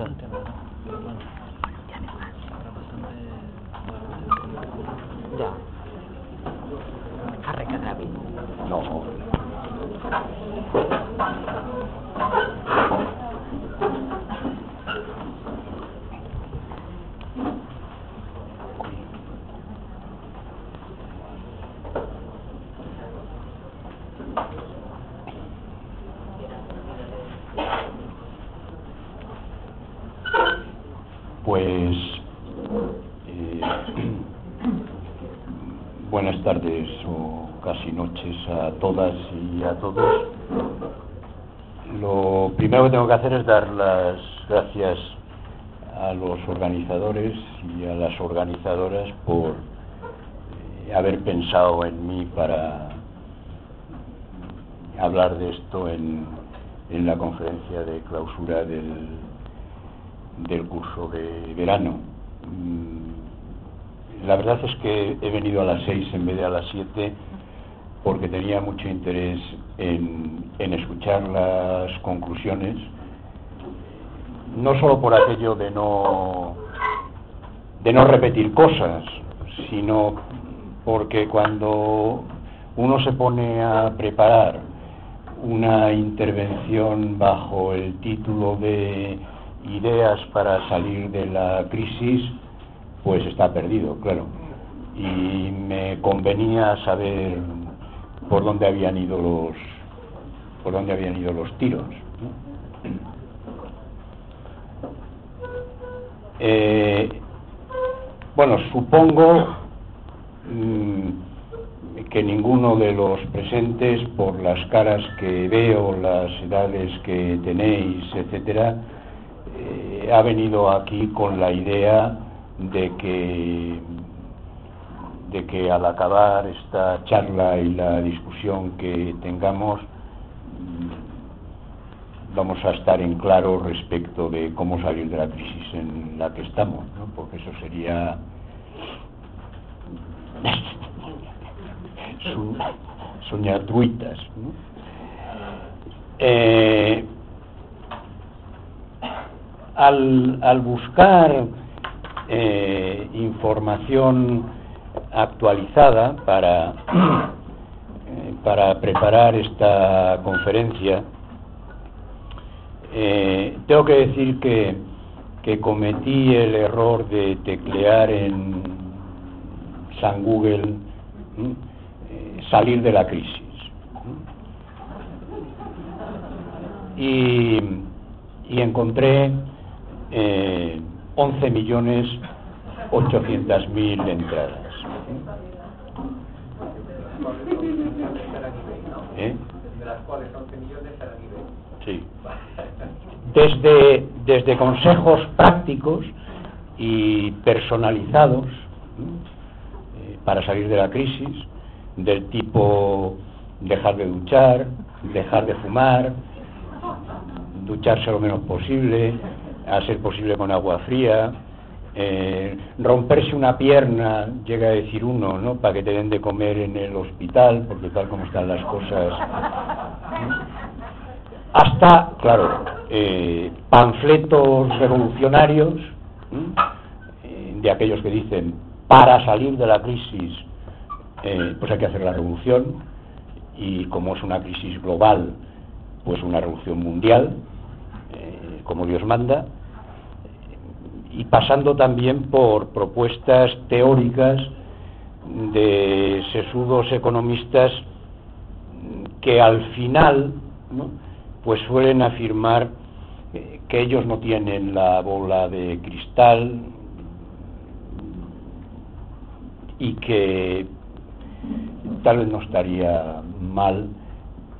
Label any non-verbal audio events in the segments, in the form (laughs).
bastante, ¿verdad? Pero bueno, ahora bastante... Ya. Arreca. No. Pues eh, buenas tardes o casi noches a todas y a todos. Lo primero que tengo que hacer es dar las gracias a los organizadores y a las organizadoras por eh, haber pensado en mí para hablar de esto en, en la conferencia de clausura del, del curso de verano. Mm, La verdad es que he venido a las seis en vez de a las siete porque tenía mucho interés en, escuchar las conclusiones, no solo por aquello de no de no repetir cosas, sino porque cuando uno se pone a preparar una intervención bajo el título de ideas para salir de la crisis, pues está perdido, claro. Y me convenía saber por dónde habían ido los por dónde habían ido los tiros. Eh, bueno, supongo mm, que ninguno de los presentes, por las caras que veo, las edades que tenéis, etcétera, eh, ha venido aquí con la idea de que de que al acabar esta charla y la discusión que tengamos mm, vamos a estar en claro respecto de cómo salir de la crisis en la que estamos, ¿no? porque eso sería (laughs) su. Eh, al, al, buscar eh, información actualizada para, (clears throat) eh, para preparar esta conferencia, eh, tengo que decir que, que, cometí el error de teclear en San Google eh, salir de la crisis. Y, y encontré eh, 11 millones 800 mil entradas. ¿Eh? De las cuales 11 millones Sí. Desde, desde consejos prácticos y personalizados eh, para salir de la crisis, del tipo dejar de duchar, dejar de fumar, ducharse lo menos posible, a ser posible con agua fría, eh, romperse una pierna, llega a decir uno, ¿no? Para que te den de comer en el hospital, porque tal como están las cosas. Hasta, claro, eh, panfletos revolucionarios, eh, de aquellos que dicen, para salir de la crisis, eh, pues hay que hacer la revolución, y como es una crisis global, pues una revolución mundial, como Dios manda, y pasando también por propuestas teóricas de sesudos economistas que al final pues suelen afirmar eh, que ellos no tienen la bola de cristal y que tal vez no estaría mal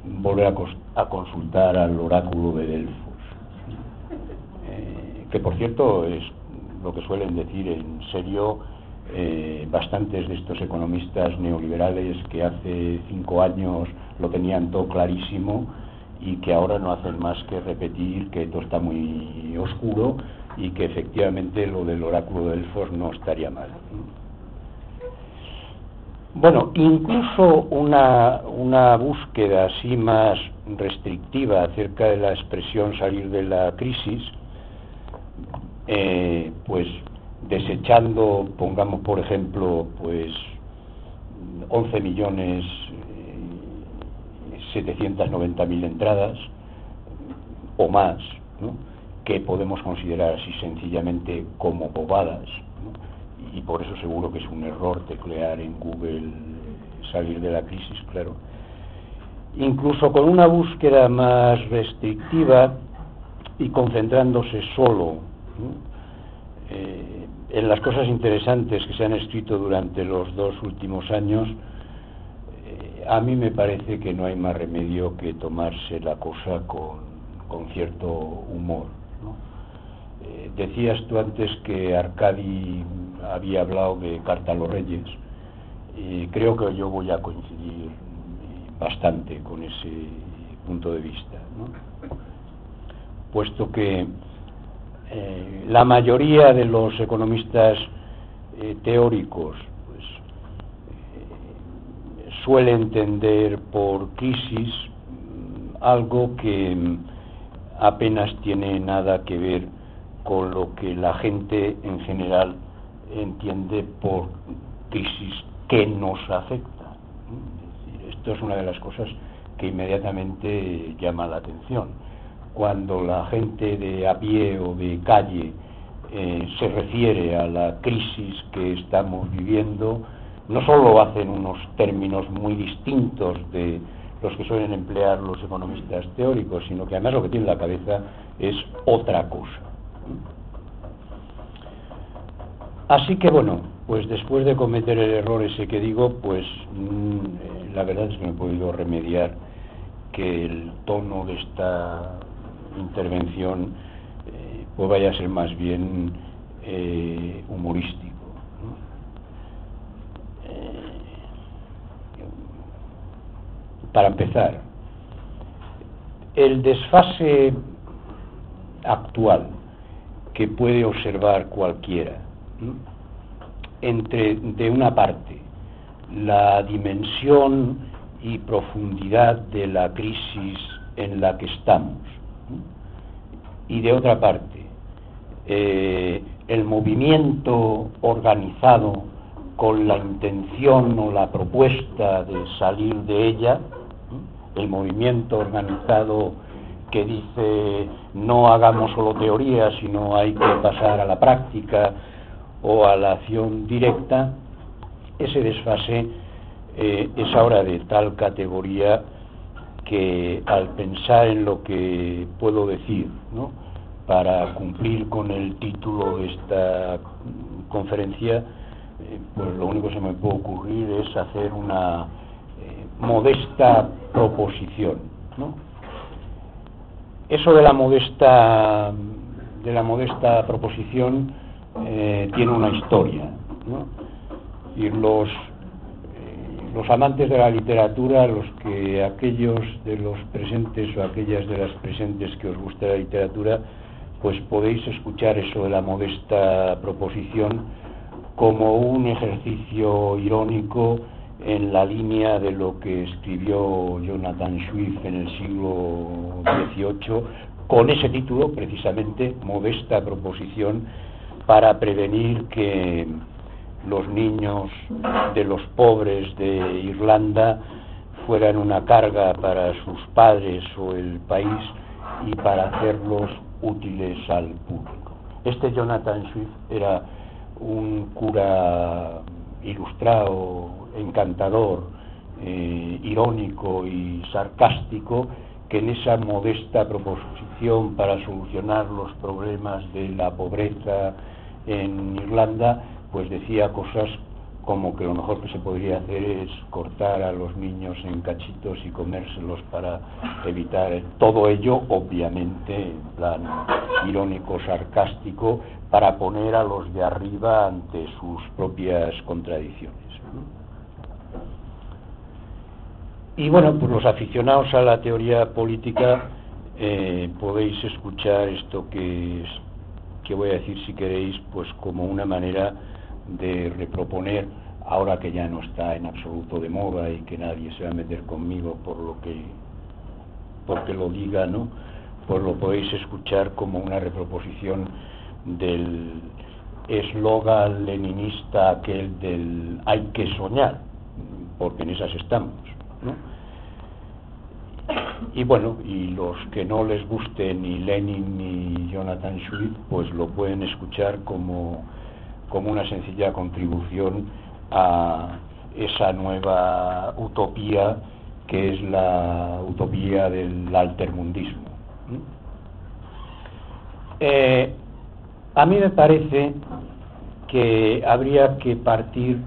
volver a, a consultar al oráculo de Delfos, eh, que por cierto es lo que suelen decir en serio eh, bastantes de estos economistas neoliberales que hace cinco años lo tenían todo clarísimo y que ahora no hacen más que repetir que todo está muy oscuro y que efectivamente lo del oráculo de Delfos no estaría mal. Bueno, incluso una, una búsqueda así más restrictiva acerca de la expresión salir de la crisis eh, pues desechando, pongamos por ejemplo, pues 11 millones 790 mil entradas o más, que podemos considerar así sencillamente como bobadas, y por eso seguro que es un error teclear en Google salir de la crisis, claro. Incluso con una búsqueda más restrictiva y concentrándose solo eh, en las cosas interesantes que se han escrito durante los dos últimos años, eh, a mí me parece que no hay más remedio que tomarse la cosa con, cierto humor. Eh, decías tú antes que Arcadi había hablado de Carta a los Reyes y creo que yo voy a coincidir bastante con ese punto de vista, puesto que eh, la mayoría de los economistas eh, teóricos pues, eh, suele entender por crisis mm, algo que mm, apenas tiene nada que ver con lo que la gente en general entiende por crisis que nos afecta. esto es una de las cosas que inmediatamente llama la atención. Cuando la gente de a pie o de calle eh, se refiere a la crisis que estamos viviendo, no solo hacen unos términos muy distintos de los que suelen emplear los economistas teóricos, sino que además lo que tiene en la cabeza es otra cosa. Así que bueno, pues después de cometer el error ese que digo, pues mm, eh, la verdad es que no he podido remediar que el tono de esta intervención eh, pues vaya a ser más bien eh, humorístico. para empezar, el desfase actual que puede observar cualquiera entre, de una parte, la dimensión y profundidad de la crisis en la que estamos, y de otra parte, eh, el movimiento organizado con la intención o la propuesta de salir de ella, el movimiento organizado que dice no hagamos solo teoría, sino hay que pasar a la práctica o a la acción directa, ese desfase eh, es ahora de tal categoría que al pensar en lo que puedo decir, ¿no? Para cumplir con el título de esta conferencia, eh, pues lo único que se me puede ocurrir es hacer una eh, modesta proposición. ¿no? Eso de la modesta de la modesta proposición eh, tiene una historia. Y los, los amantes de la literatura, los que aquellos de los presentes o aquellas de las presentes que os gusta la literatura, pues podéis escuchar eso de la modesta proposición como un ejercicio irónico en la línea de lo que escribió Jonathan Swift en el siglo XVIII, con ese título, precisamente, Modesta Proposición, para prevenir que los niños de los pobres de Irlanda fueran una carga para sus padres o el país y para hacerlos útiles al público. Este Jonathan Swift era un cura ilustrado, encantador, eh, irónico y sarcástico, que en esa modesta proposición para solucionar los problemas de la pobreza en Irlanda, pues decía cosas como que lo mejor que se podría hacer es cortar a los niños en cachitos y comérselos para evitar todo ello, obviamente en plan irónico, sarcástico, para poner a los de arriba ante sus propias contradicciones. Y bueno, pues los aficionados a la teoría política eh, podéis escuchar esto que, que voy a decir si queréis, pues como una manera de reproponer, ahora que ya no está en absoluto de moda y que nadie se va a meter conmigo por lo que lo diga, ¿no? Pues lo podéis escuchar como una reproposición del eslogan leninista aquel del hay que soñar, porque en esas estamos. ¿no? Y bueno, y los que no les guste ni Lenin ni Jonathan Swift, pues lo pueden escuchar como, como una sencilla contribución a esa nueva utopía que es la utopía del altermundismo. Eh, a mí me parece que habría que partir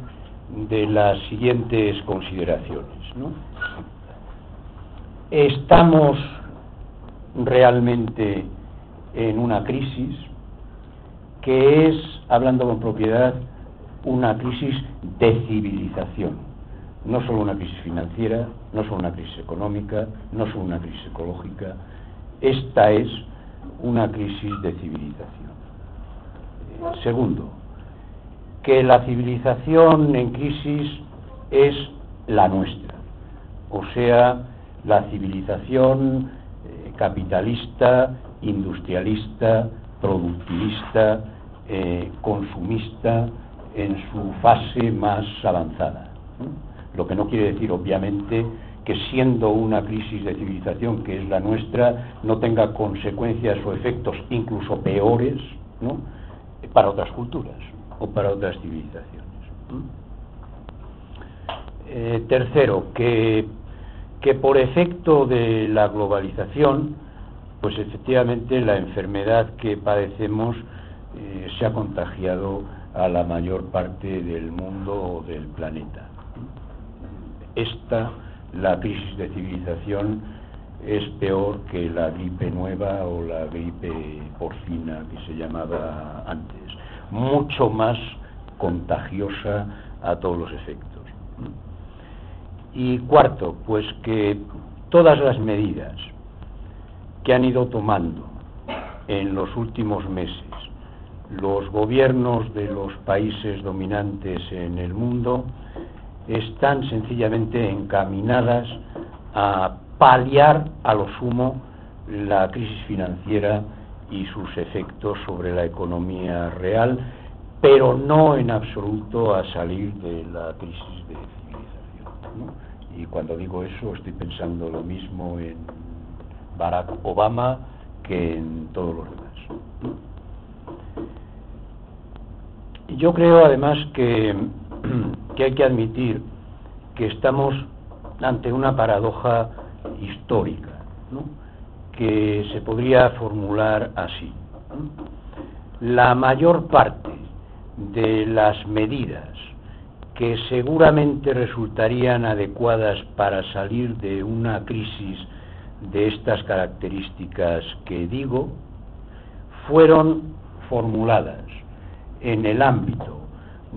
de las siguientes consideraciones. Estamos realmente en una crisis que es, hablando con propiedad, una crisis de civilización. No solo una crisis financiera, no solo una crisis económica, no solo una crisis ecológica. Esta es una crisis de civilización. Segundo, que la civilización en crisis es la nuestra, o sea, la civilización eh, capitalista, industrialista, productivista, eh, consumista en su fase más avanzada. Lo que no quiere decir, obviamente, que siendo una crisis de civilización que es la nuestra, no tenga consecuencias o efectos incluso peores para otras culturas o para otras civilizaciones. Eh, tercero, que, que por efecto de la globalización, pues efectivamente la enfermedad que padecemos eh, se ha contagiado a la mayor parte del mundo o del planeta. Esta, la crisis de civilización, es peor que la gripe nueva o la gripe porcina que se llamaba antes, mucho más contagiosa a todos los efectos. Y cuarto, pues que todas las medidas que han ido tomando en los últimos meses los gobiernos de los países dominantes en el mundo están sencillamente encaminadas a paliar a lo sumo la crisis financiera y sus efectos sobre la economía real, pero no en absoluto a salir de la crisis de civilización. Y cuando digo eso estoy pensando lo mismo en Barack Obama que en todos los demás. Yo creo además que, hay que admitir que estamos ante una paradoja histórica, que se podría formular así. La mayor parte de las medidas que seguramente resultarían adecuadas para salir de una crisis de estas características que digo, fueron formuladas en el ámbito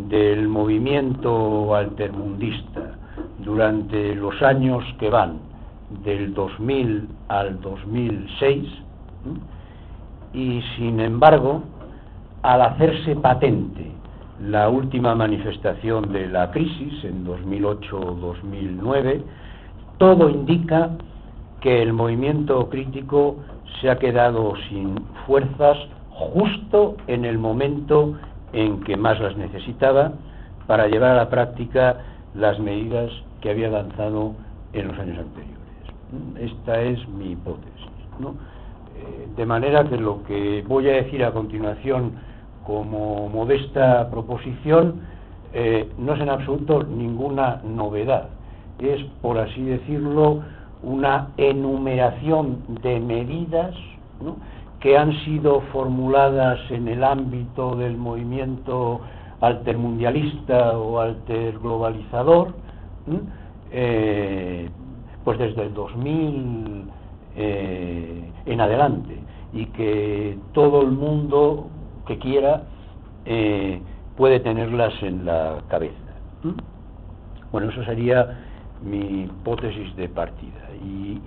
del movimiento altermundista durante los años que van del 2000 al 2006 y sin embargo al hacerse patente la última manifestación de la crisis en 2008-2009 todo indica que el movimiento crítico se ha quedado sin fuerzas justo en el momento en que más las necesitaba para llevar a la práctica las medidas que había lanzado en los años anteriores. Esta es mi hipótesis. Eh, de manera que lo que voy a decir a continuación como modesta proposición eh, no es en absoluto ninguna novedad. Es, por así decirlo, una enumeración de medidas que han sido formuladas en el ámbito del movimiento altermundialista o alterglobalizador, eh, pues desde el 2000 eh, en adelante, y que todo el mundo que quiera eh, puede tenerlas en la cabeza. Bueno, eso sería mi hipótesis de partida. Y,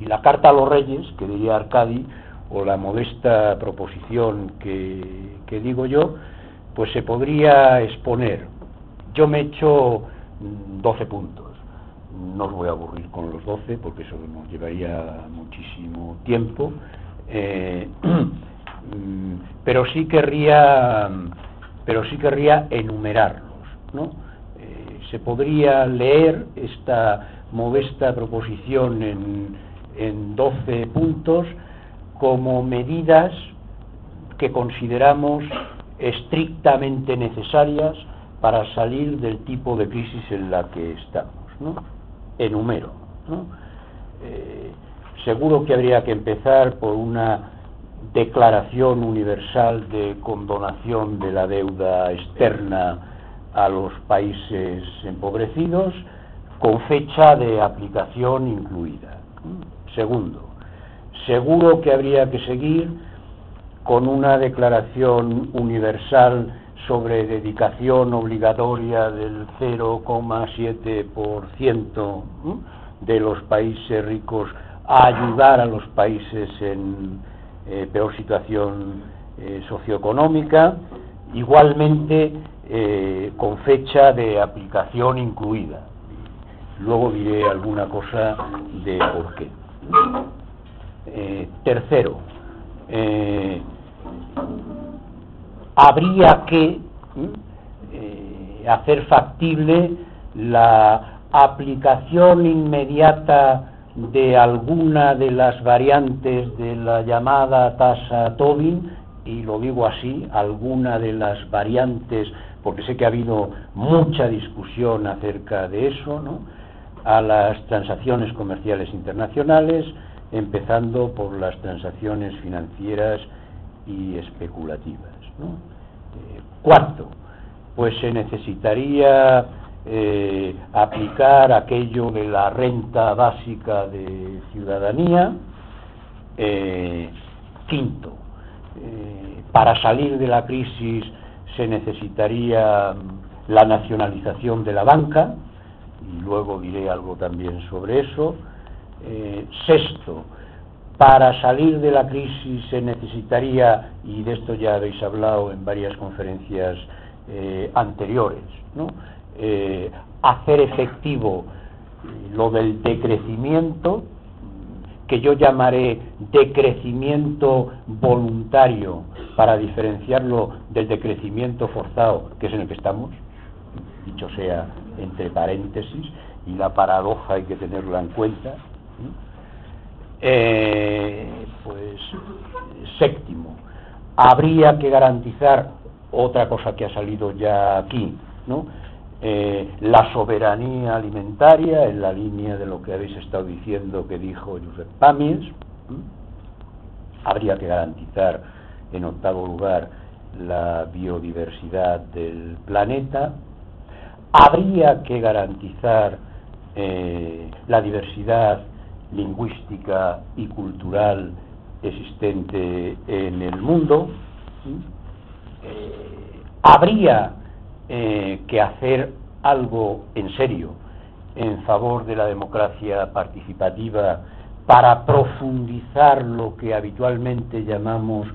y la carta a los reyes, que diría Arcadi, o la modesta proposición que, digo yo, pues se podría exponer. Yo me echo 12 puntos. No os voy a aburrir con los 12 porque eso nos llevaría muchísimo tiempo. Eh, (clears throat) mm, pero sí querría, pero sí querría enumerarlos, ¿no? Eh, se podría leer esta modesta proposición en, en 12 puntos como medidas que consideramos estrictamente necesarias para salir del tipo de crisis en la que estamos. ¿no? Enumero. Eh, seguro que habría que empezar por una declaración universal de condonación de la deuda externa a los países empobrecidos, con fecha de aplicación incluida. Segundo, seguro que habría que seguir con una declaración universal sobre dedicación obligatoria del 0,7% de los países ricos a ayudar a los países en eh, peor situación eh, socioeconómica, igualmente eh, con fecha de aplicación incluida. Luego diré alguna cosa de por qué. Tercero, habría que hacer factible la aplicación inmediata de alguna de las variantes de la llamada tasa Tobin, y lo digo así, alguna de las variantes, porque sé que ha habido mucha discusión acerca de eso, ¿no? a las transacciones comerciales internacionales, empezando por las transacciones financieras y especulativas. Eh, cuarto, pues se necesitaría eh, aplicar aquello de la renta básica de ciudadanía. Eh, quinto, para salir de la crisis se necesitaría mm, la nacionalización de la banca, y luego diré algo también sobre eso. Sexto, para salir de la crisis se necesitaría, y de esto ya habéis hablado en varias conferencias anteriores, ¿no? Eh, hacer efectivo lo del decrecimiento, que yo llamaré decrecimiento voluntario para diferenciarlo del decrecimiento forzado, que es en el que estamos, dicho sea entre paréntesis, y la paradoja hay que tenerla en cuenta. Eh, pues séptimo, habría que garantizar otra cosa que ha salido ya aquí, ¿no? Eh, la soberanía alimentaria en la línea de lo que habéis estado diciendo que dijo Josep Pamies. Habría que garantizar, en octavo lugar, la biodiversidad del planeta. Habría que garantizar eh, la diversidad lingüística y cultural existente en el mundo. Eh, habría eh, que hacer algo en serio en favor de la democracia participativa para profundizar lo que habitualmente llamamos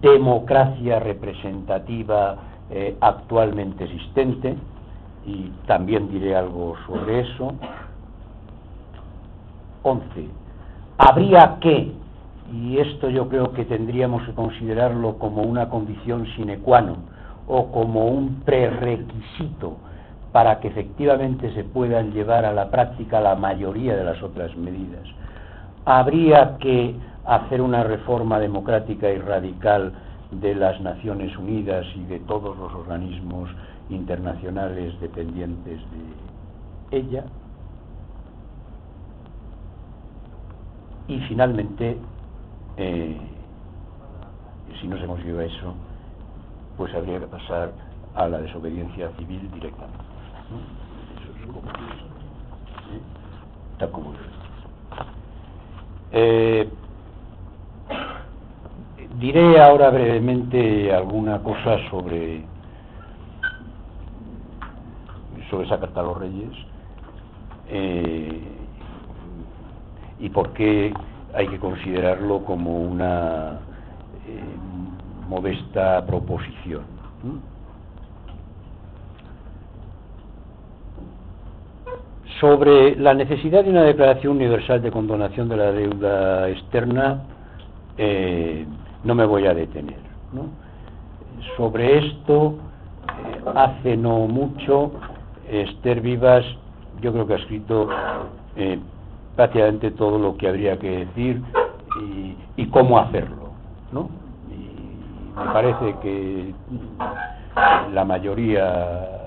democracia representativa eh, actualmente existente, y también diré algo sobre eso. 11. Habría que, y esto yo creo que tendríamos que considerarlo como una condición sine qua non, o como un prerequisito para que efectivamente se puedan llevar a la práctica la mayoría de las otras medidas. Habría que hacer una reforma democrática y radical de las Naciones Unidas y de todos los organismos internacionales dependientes de ella. Y finalmente, eh, si no se consigue eso, pues habría que pasar a la desobediencia civil directamente. Eso es como, ¿eh? Está como eh, diré ahora brevemente alguna cosa sobre sobre esa carta a los reyes eh, y por qué hay que considerarlo como una modesta proposición. Sobre la necesidad de una declaración universal de condonación de la deuda externa, eh, no me voy a detener. Sobre esto, eh, hace no mucho, Esther Vivas, yo creo que ha escrito eh, prácticamente todo lo que habría que decir y, cómo hacerlo. ¿no? Y me parece que la mayoría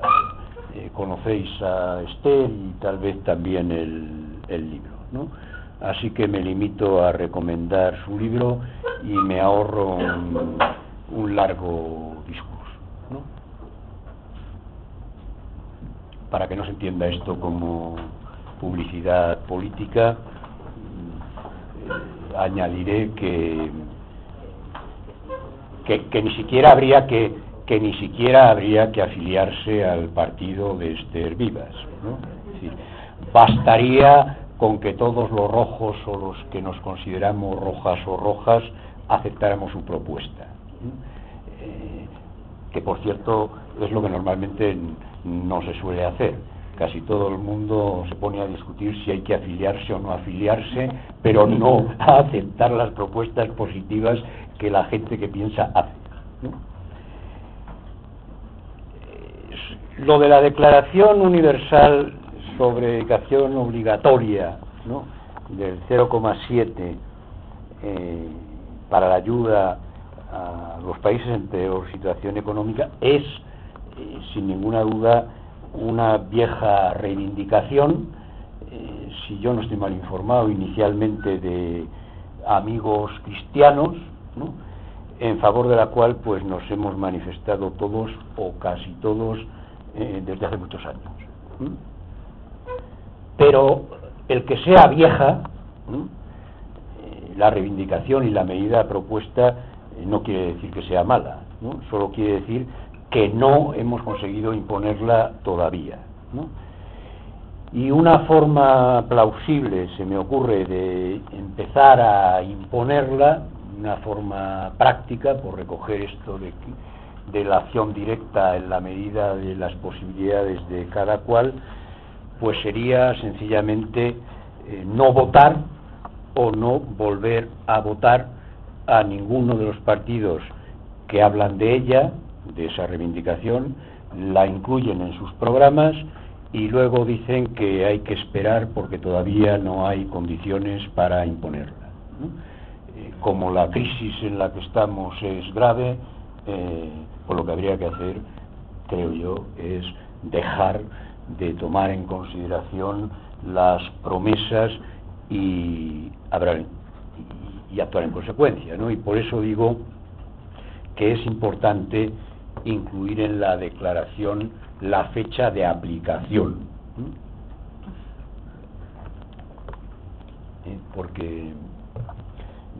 eh, conocéis a Esther y tal vez también el, libro. ¿no? Así que me limito a recomendar su libro y me ahorro un, largo discurso. ¿no? Para que no se entienda esto como publicidad política, eh, añadiré que, que, ni siquiera habría que, que ni siquiera habría que afiliarse al partido de Esther Vivas. bastaría con que todos los rojos o los que nos consideramos rojas o rojas aceptáramos su propuesta. Eh, que por cierto es lo que normalmente no se suele hacer casi todo el mundo se pone a discutir si hay que afiliarse o no afiliarse, pero (laughs) no a aceptar las propuestas positivas que la gente que piensa hace. Lo de la Declaración Universal sobre Educación Obligatoria del 0,7 eh, para la ayuda a los países en peor situación económica es, eh, sin ninguna duda, una vieja reivindicación, eh, si yo no estoy mal informado, inicialmente de amigos cristianos, en favor de la cual pues nos hemos manifestado todos o casi todos eh, desde hace muchos años. Pero el que sea vieja, eh, la reivindicación y la medida propuesta no quiere decir que sea mala, solo quiere decir que no hemos conseguido imponerla todavía. Y una forma plausible, se me ocurre, de empezar a imponerla, una forma práctica, por recoger esto de, de la acción directa en la medida de las posibilidades de cada cual, pues sería sencillamente eh, no votar o no volver a votar a ninguno de los partidos que hablan de ella, de esa reivindicación, la incluyen en sus programas y luego dicen que hay que esperar porque todavía no hay condiciones para imponerla. Eh, como la crisis en la que estamos es grave, eh, pues lo que habría que hacer, creo yo, es dejar de tomar en consideración las promesas y, y actuar en consecuencia. ¿no? Y por eso digo que es importante incluir en la declaración la fecha de aplicación. ¿Eh? Porque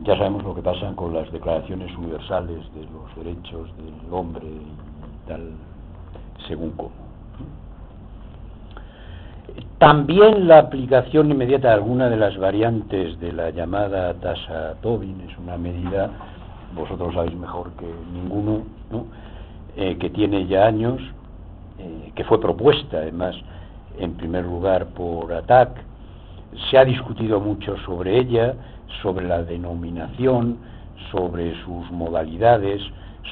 ya sabemos lo que pasa con las declaraciones universales de los derechos del hombre y tal, según cómo. También la aplicación inmediata de alguna de las variantes de la llamada tasa Tobin es una medida, vosotros sabéis mejor que ninguno, ¿no? Eh, que tiene ya años, eh, que fue propuesta además en primer lugar por ATAC. Se ha discutido mucho sobre ella, sobre la denominación, sobre sus modalidades,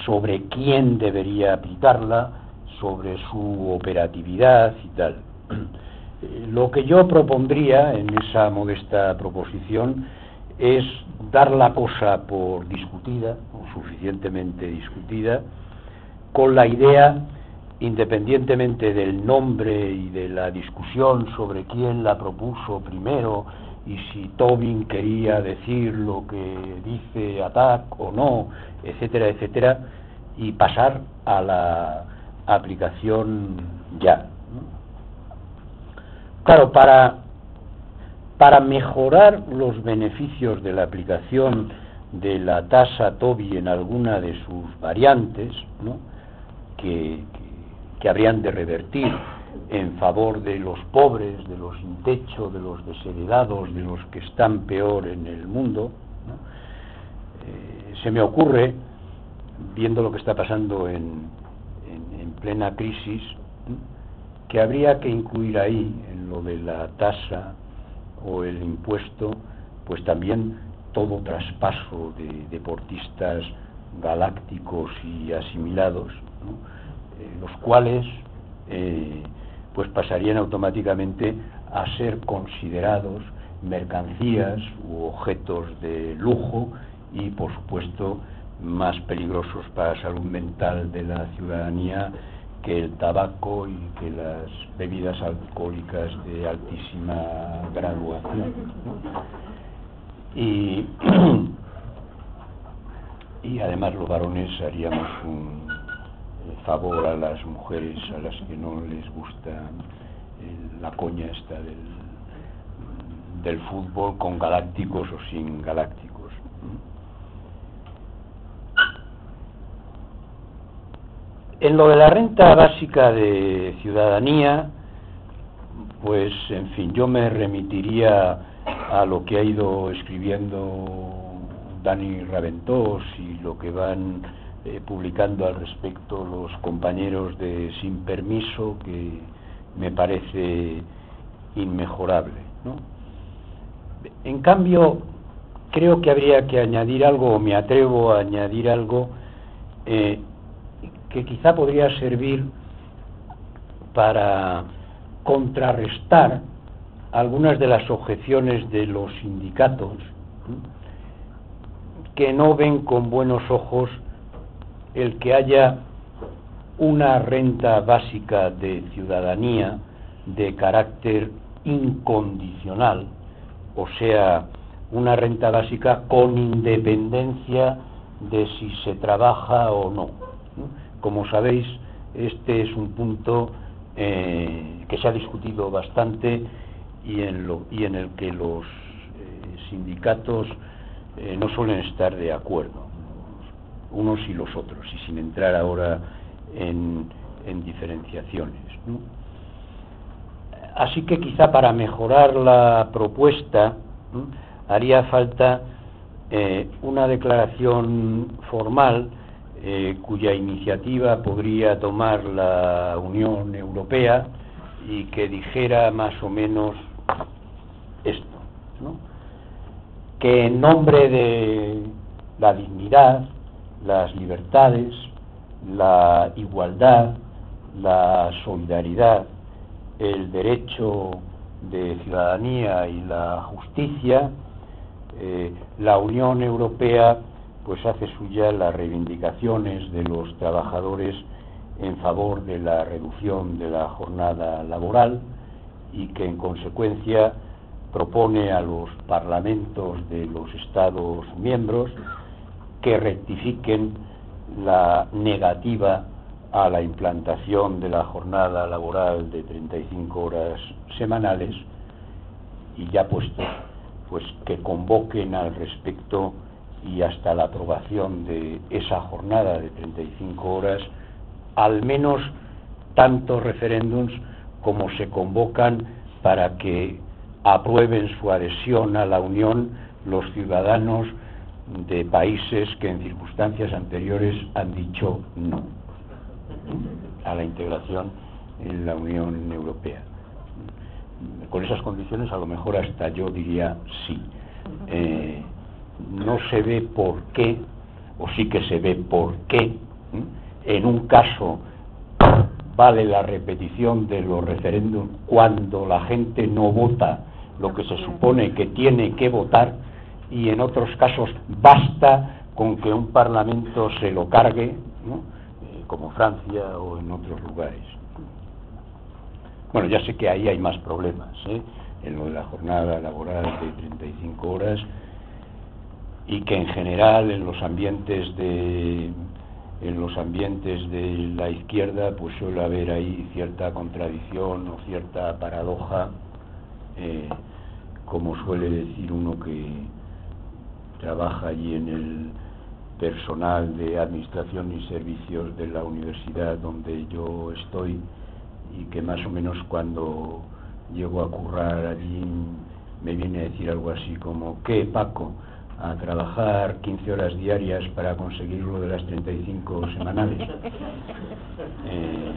sobre quién debería aplicarla, sobre su operatividad y tal. (clears throat) Eh, lo que yo propondría en esa modesta proposición es dar la cosa por discutida, o suficientemente discutida, con la idea, independientemente del nombre y de la discusión sobre quién la propuso primero y si Tobin quería decir lo que dice Attack o no, etcétera, etcétera, y pasar a la aplicación ya. Claro, para, para mejorar los beneficios de la aplicación de la tasa Toby en alguna de sus variantes, ¿no? Que, habrían de revertir en favor de los pobres, de los sin techo, de los desheredados, de los que están peor en el mundo. Eh, se me ocurre, viendo lo que está pasando en, en, plena crisis, que habría que incluir ahí, en lo de la tasa o el impuesto, pues también todo traspaso de deportistas galácticos y asimilados, eh, los cuales eh, pues pasarían automáticamente a ser considerados mercancías u objetos de lujo y por supuesto más peligrosos para la salud mental de la ciudadanía que el tabaco y que las bebidas alcohólicas de altísima graduación. Y, (clears throat) y además los varones haríamos un favor a las mujeres a las que no les gusta la coña esta del, del fútbol con galácticos o sin galácticos. En lo de la renta básica de ciudadanía, pues en fin, yo me remitiría a lo que ha ido escribiendo Dani Raventós y lo que van eh, publicando al respecto los compañeros de Sin Permiso, que me parece inmejorable. En cambio, creo que habría que añadir algo, o me atrevo a añadir algo, eh, que quizá podría servir para contrarrestar algunas de las objeciones de los sindicatos que no ven con buenos ojos el que haya una renta básica de ciudadanía de carácter incondicional, o sea, una renta básica con independencia de si se trabaja o no. Como sabéis, este es un punto eh, que se ha discutido bastante y en, el que los eh, sindicatos eh, no suelen estar de acuerdo, unos y los otros, y sin entrar ahora en, diferenciaciones. Así que quizá para mejorar la propuesta haría falta una declaración formal eh, cuya iniciativa podría tomar la Unión Europea y que dijera más o menos esto, que en nombre de la dignidad, las libertades, la igualdad, la solidaridad, el derecho de ciudadanía y la justicia, eh, la Unión Europea pues hace suya las reivindicaciones de los trabajadores en favor de la reducción de la jornada laboral y que en consecuencia propone a los parlamentos de los Estados miembros que rectifiquen la negativa a la implantación de la jornada laboral de 35 horas semanales y ya puesto, pues que convoquen al respecto y hasta la aprobación de esa jornada de 35 horas, al menos tantos referéndums como se convocan para que aprueben su adhesión a la Unión los ciudadanos de países que en circunstancias anteriores han dicho no a la integración en la Unión Europea. Con esas condiciones a lo mejor hasta yo diría sí. Eh, no se ve por qué, o sí que se ve por qué, en un caso vale la repetición de los referéndums cuando la gente no vota lo que se supone que tiene que votar y en otros casos basta con que un parlamento se lo cargue, eh, como Francia o en otros lugares. Bueno, ya sé que ahí hay más problemas, ¿eh? en lo de la jornada laboral de 35 horas y que en general en los ambientes de en los ambientes de la izquierda pues suele haber ahí cierta contradicción o cierta paradoja eh, como suele decir uno que trabaja allí en el personal de administración y servicios de la universidad donde yo estoy y que más o menos cuando llego a currar allí me viene a decir algo así como ¿qué Paco? a trabajar 15 horas diarias para conseguir lo de las 35 semanales. (laughs) Eh,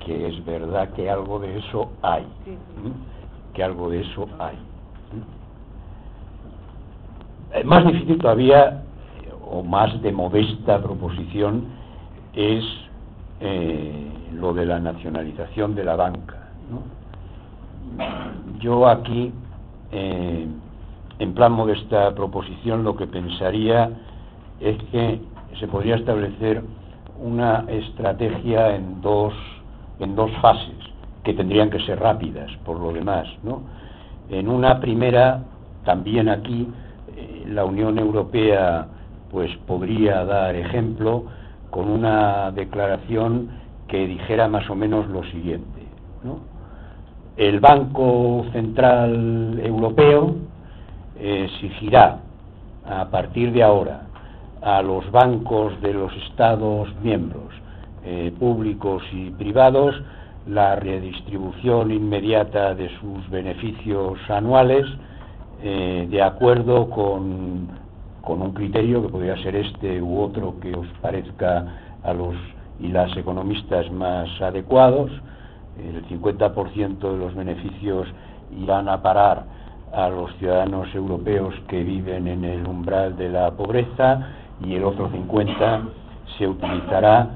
que es verdad que algo de eso hay, que algo de eso hay. Eh, más difícil todavía, o más de modesta proposición, es eh, lo de la nacionalización de la banca. Yo aquí, eh, en plan modesta proposición, lo que pensaría es que se podría establecer una estrategia en dos, en dos fases, que tendrían que ser rápidas, por lo demás. ¿no? En una primera, también aquí, la Unión Europea pues podría dar ejemplo con una declaración que dijera más o menos lo siguiente. El Banco Central Europeo exigirá a partir de ahora a los bancos de los Estados miembros, eh, públicos y privados, la redistribución inmediata de sus beneficios anuales eh, de acuerdo con, con, un criterio que podría ser este u otro que os parezca a los y las economistas más adecuados. El 50% de los beneficios irán a parar a los ciudadanos europeos que viven en el umbral de la pobreza y el otro 50 se utilizará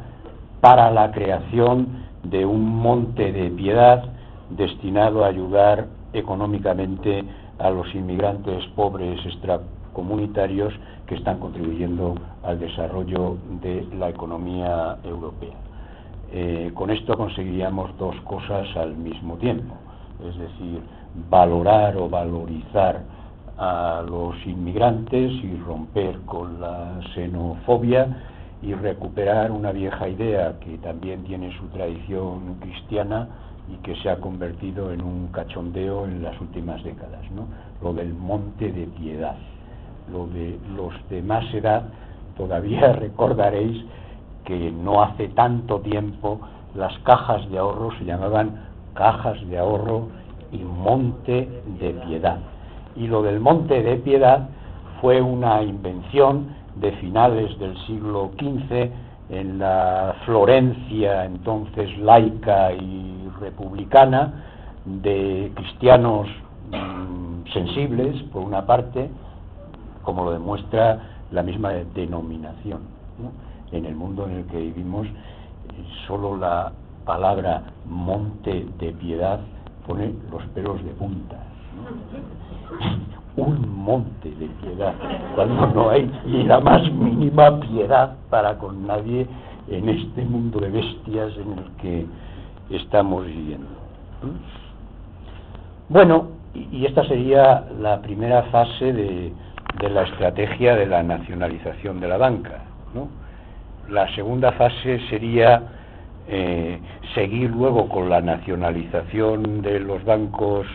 para la creación de un monte de piedad destinado a ayudar económicamente a los inmigrantes pobres extracomunitarios que están contribuyendo al desarrollo de la economía europea. Eh, con esto conseguiríamos dos cosas al mismo tiempo, es decir, valorar o valorizar a los inmigrantes y romper con la xenofobia y recuperar una vieja idea que también tiene su tradición cristiana y que se ha convertido en un cachondeo en las últimas décadas, ¿no? lo del monte de piedad. Lo de los de más edad, todavía (laughs) recordaréis que no hace tanto tiempo las cajas de ahorro se llamaban cajas de ahorro y monte de piedad y lo del Monte de Piedad fue una invención de finales del siglo XV en la Florencia entonces laica y republicana de cristianos mm, sensibles, por una parte, como lo demuestra la misma denominación. En el mundo en el que vivimos, solo la palabra monte de piedad pone los pelos de punta (laughs) un monte de piedad, cuando no hay ni la más mínima piedad para con nadie en este mundo de bestias en el que estamos viviendo. Bueno, y esta sería la primera fase de, la estrategia de la nacionalización de la banca. La segunda fase sería eh, seguir luego con la nacionalización de los bancos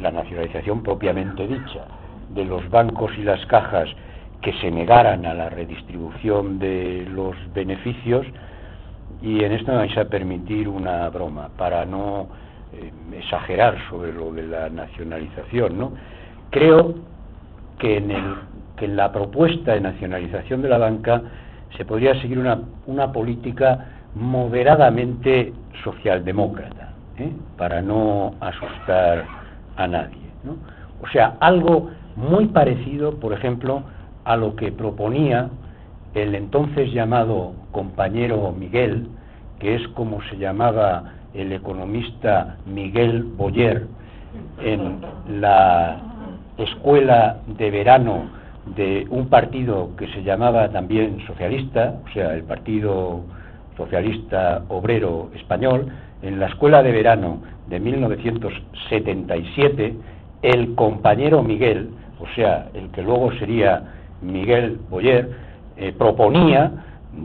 la nacionalización propiamente dicha de los bancos y las cajas que se negaran a la redistribución de los beneficios y en esto me vais a permitir una broma para no eh, exagerar sobre lo de la nacionalización no creo que en el que en la propuesta de nacionalización de la banca se podría seguir una, una política moderadamente socialdemócrata ¿eh? para no asustar a nadie. ¿no? O sea, algo muy parecido, por ejemplo, a lo que proponía el entonces llamado compañero Miguel, que es como se llamaba el economista Miguel Boyer, en la escuela de verano de un partido que se llamaba también socialista, o sea, el Partido Socialista Obrero Español, en la escuela de verano de 1977, el compañero Miguel, o sea, el que luego sería Miguel Boyer, eh, proponía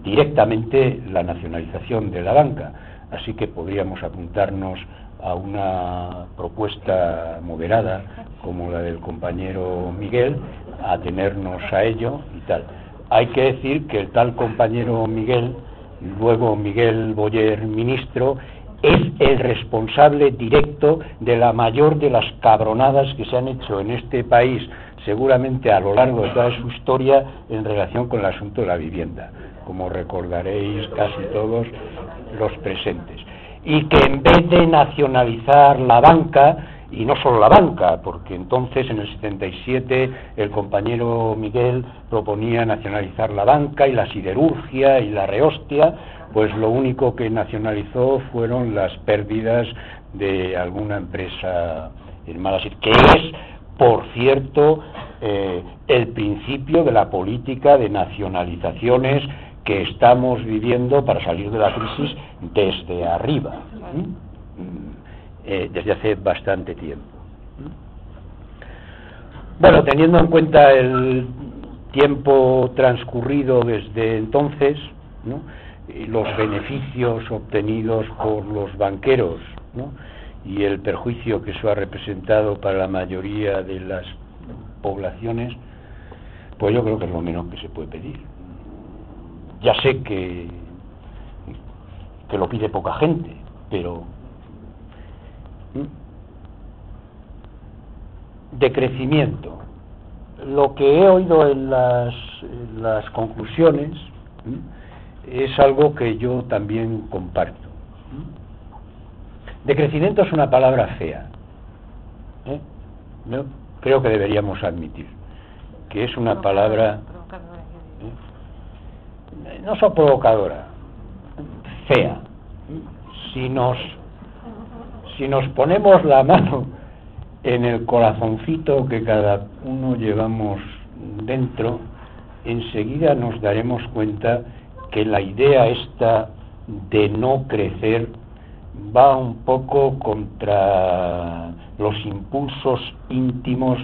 directamente la nacionalización de la banca. Así que podríamos apuntarnos a una propuesta moderada como la del compañero Miguel, a tenernos a ello y tal. Hay que decir que el tal compañero Miguel, luego Miguel Boyer ministro, es el responsable directo de la mayor de las cabronadas que se han hecho en este país, seguramente a lo largo de toda su historia, en relación con el asunto de la vivienda, como recordaréis casi todos los presentes. Y que en vez de nacionalizar la banca, y no solo la banca, porque entonces en el 77 el compañero Miguel proponía nacionalizar la banca y la siderurgia y la rehostia, pues lo único que nacionalizó fueron las pérdidas de alguna empresa en Malasia, que es, por cierto, eh, el principio de la política de nacionalizaciones que estamos viviendo para salir de la crisis desde arriba. Eh, desde hace bastante tiempo. Bueno, teniendo en cuenta el tiempo transcurrido desde entonces, los beneficios obtenidos por los banqueros y el perjuicio que eso ha representado para la mayoría de las poblaciones, pues yo creo que es lo menos que se puede pedir. Ya sé que, que lo pide poca gente, pero de crecimiento. Lo que he oído en las, las conclusiones es algo que yo también comparto. De crecimiento es una palabra fea. ¿eh? creo que deberíamos admitir que es una palabra ¿eh? no solo provocadora, fea. Si nos si nos ponemos la mano en el corazoncito que cada uno llevamos dentro, enseguida nos daremos cuenta que la idea esta de no crecer va un poco contra los impulsos íntimos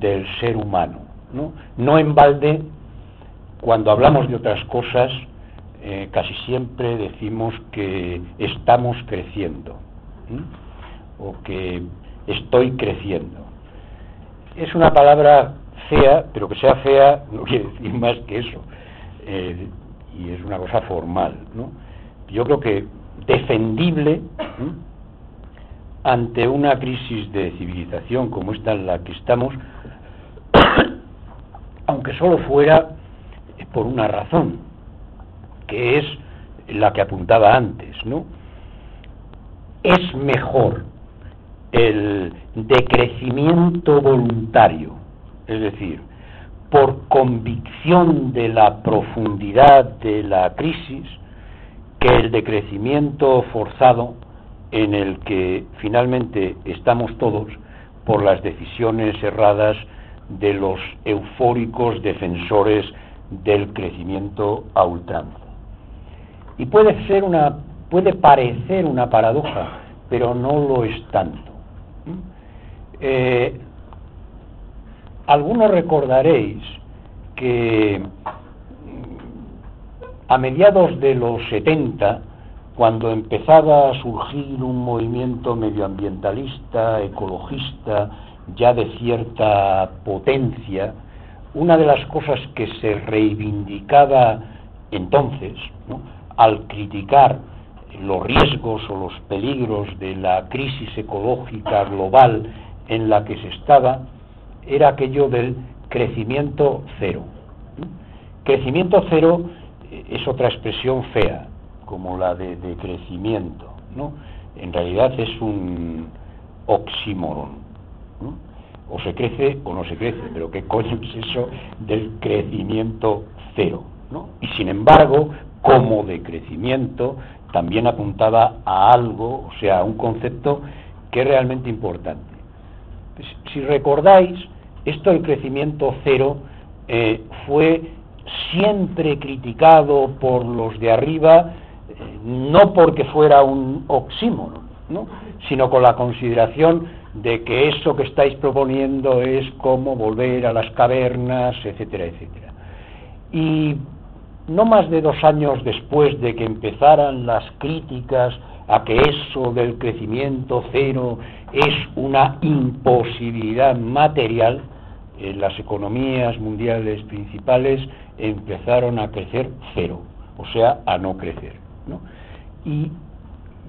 del ser humano. No, no en balde, cuando hablamos de otras cosas, eh, casi siempre decimos que estamos creciendo o que estoy creciendo. Es una palabra fea, pero que sea fea no quiere decir más que eso. Eh, y es una cosa formal. ¿no? Yo creo que defendible ante una crisis de civilización como esta en la que estamos, (coughs) aunque solo fuera por una razón, que es la que apuntaba antes, ¿no? es mejor el decrecimiento voluntario, es decir, por convicción de la profundidad de la crisis, que el decrecimiento forzado en el que finalmente estamos todos por las decisiones erradas de los eufóricos defensores del crecimiento a ultranza. Y puede ser una puede parecer una paradoja, pero no lo es tanto. Eh, algunos recordaréis que a mediados de los 70, cuando empezaba a surgir un movimiento medioambientalista, ecologista, ya de cierta potencia, una de las cosas que se reivindicaba entonces, al criticar los riesgos o los peligros de la crisis ecológica global en la que se estaba era aquello del crecimiento cero. Crecimiento cero es otra expresión fea, como la de, crecimiento. ¿no? En realidad es un oxímoron. O se crece o no se crece, pero ¿qué coño es eso del crecimiento cero? ¿no? Y sin embargo, como de crecimiento, también apuntaba a algo, o sea, a un concepto que es realmente importante. Si recordáis, esto del crecimiento cero eh, fue siempre criticado por los de arriba, eh, no porque fuera un oxímoron, ¿no? sino con la consideración de que eso que estáis proponiendo es como volver a las cavernas, etcétera, etcétera. Y no más de dos años después de que empezaran las críticas a que eso del crecimiento cero es una imposibilidad material, las economías mundiales principales empezaron a crecer cero, o sea, a no crecer. Y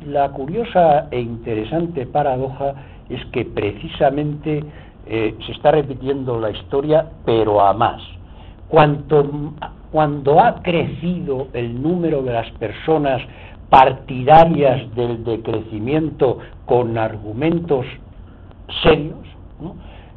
la curiosa e interesante paradoja es que precisamente eh, se está repitiendo la historia, pero a más. Cuanto cuando ha crecido el número de las personas partidarias del decrecimiento con argumentos serios,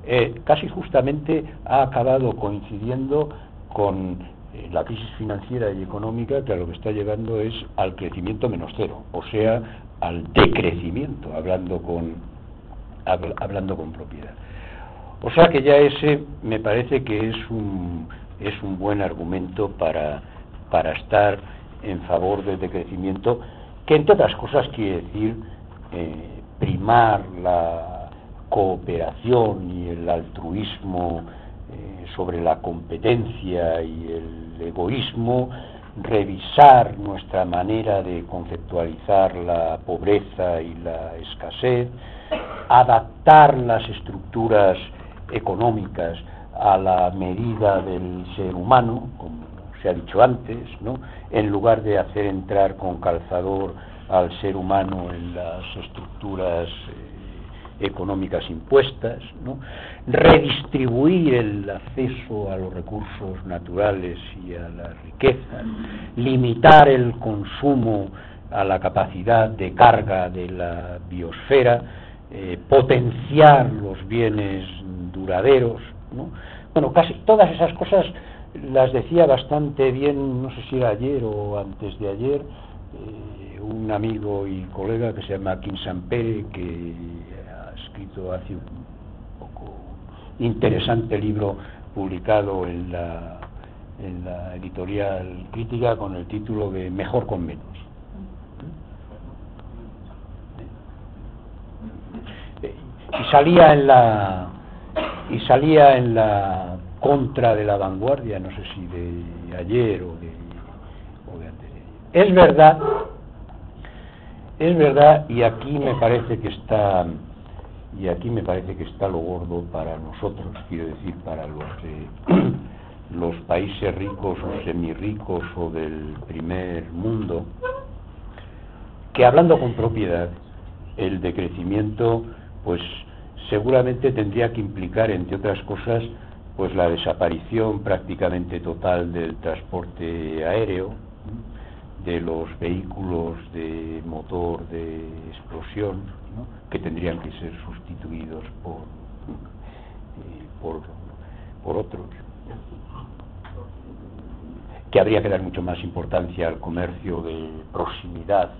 eh, casi justamente ha acabado coincidiendo con eh, la crisis financiera y económica que a lo que está llevando es al crecimiento menos cero, o sea, al decrecimiento, hablando con, hablando con propiedad. O sea que ya ese me parece que es un, es un buen argumento para, para estar en favor del decrecimiento, que entre otras cosas quiere decir eh, primar la cooperación y el altruismo sobre la competencia y el egoísmo, revisar nuestra manera de conceptualizar la pobreza y la escasez, adaptar las estructuras económicas a la medida del ser humano, como se ha dicho antes, ¿no? en lugar de hacer entrar con calzador al ser humano en las estructuras eh, económicas impuestas, redistribuir el acceso a los recursos naturales y a la riqueza, limitar el consumo a la capacidad de carga de la biosfera, eh, potenciar los bienes duraderos. ¿no? Bueno, casi todas esas cosas las decía bastante bien, no sé si era ayer o antes de ayer, eh, un amigo y colega que se llama Kim Sampere, que escrito hace un poco interesante libro publicado en la, en la editorial crítica con el título de Mejor con menos. y salía en la y salía en la contra de la vanguardia, no sé si de ayer o de, o de antes ayer. Es verdad, es verdad, y aquí me parece que está y aquí me parece que está lo gordo para nosotros, quiero decir, para los (clears throat) los países ricos o semirricos o del primer mundo, que hablando con propiedad, el decrecimiento, pues seguramente tendría que implicar, entre otras cosas, pues la desaparición prácticamente total del transporte aéreo, de los vehículos de motor de explosión, que tendrían que ser sustituidos por, eh, por, por, otros, que habría que dar mucho más importancia al comercio de proximidad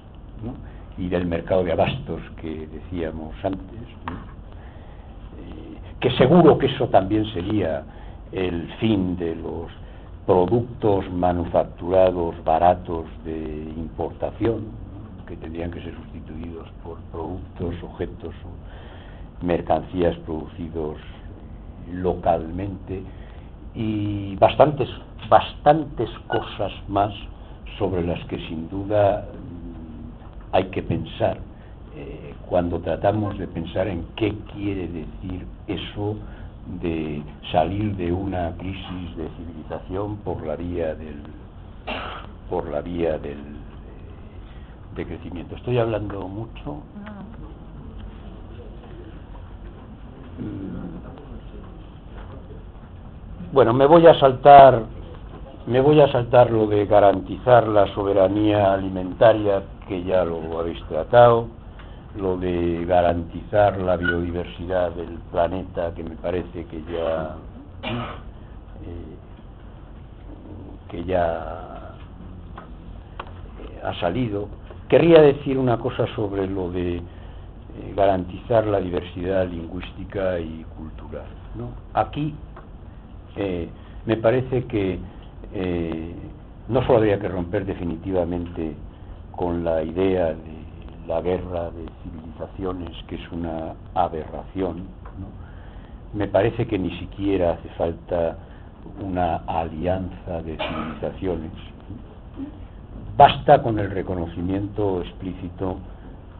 y del mercado de abastos que decíamos antes que seguro que eso también sería el fin de los productos manufacturados baratos de importación, que tendrían que ser sustituidos por productos, objetos o mercancías producidos localmente y bastantes, bastantes cosas más sobre las que sin duda mm, hay que pensar eh, cuando tratamos de pensar en qué quiere decir eso de salir de una crisis de civilización por la vía del por la vía del de crecimiento. Estoy hablando mucho. Mm. Bueno, me voy a saltar me voy a saltar lo de garantizar la soberanía alimentaria que ya lo habéis tratado lo de garantizar la biodiversidad del planeta, que me parece que ya eh, que ya ha salido. Querría decir una cosa sobre lo de eh, garantizar la diversidad lingüística y cultural. ¿no? Aquí me parece que no solo habría que romper definitivamente con la idea de la guerra de civilizaciones, que es una aberración, me parece que ni siquiera hace falta una alianza de civilizaciones. Basta con el reconocimiento explícito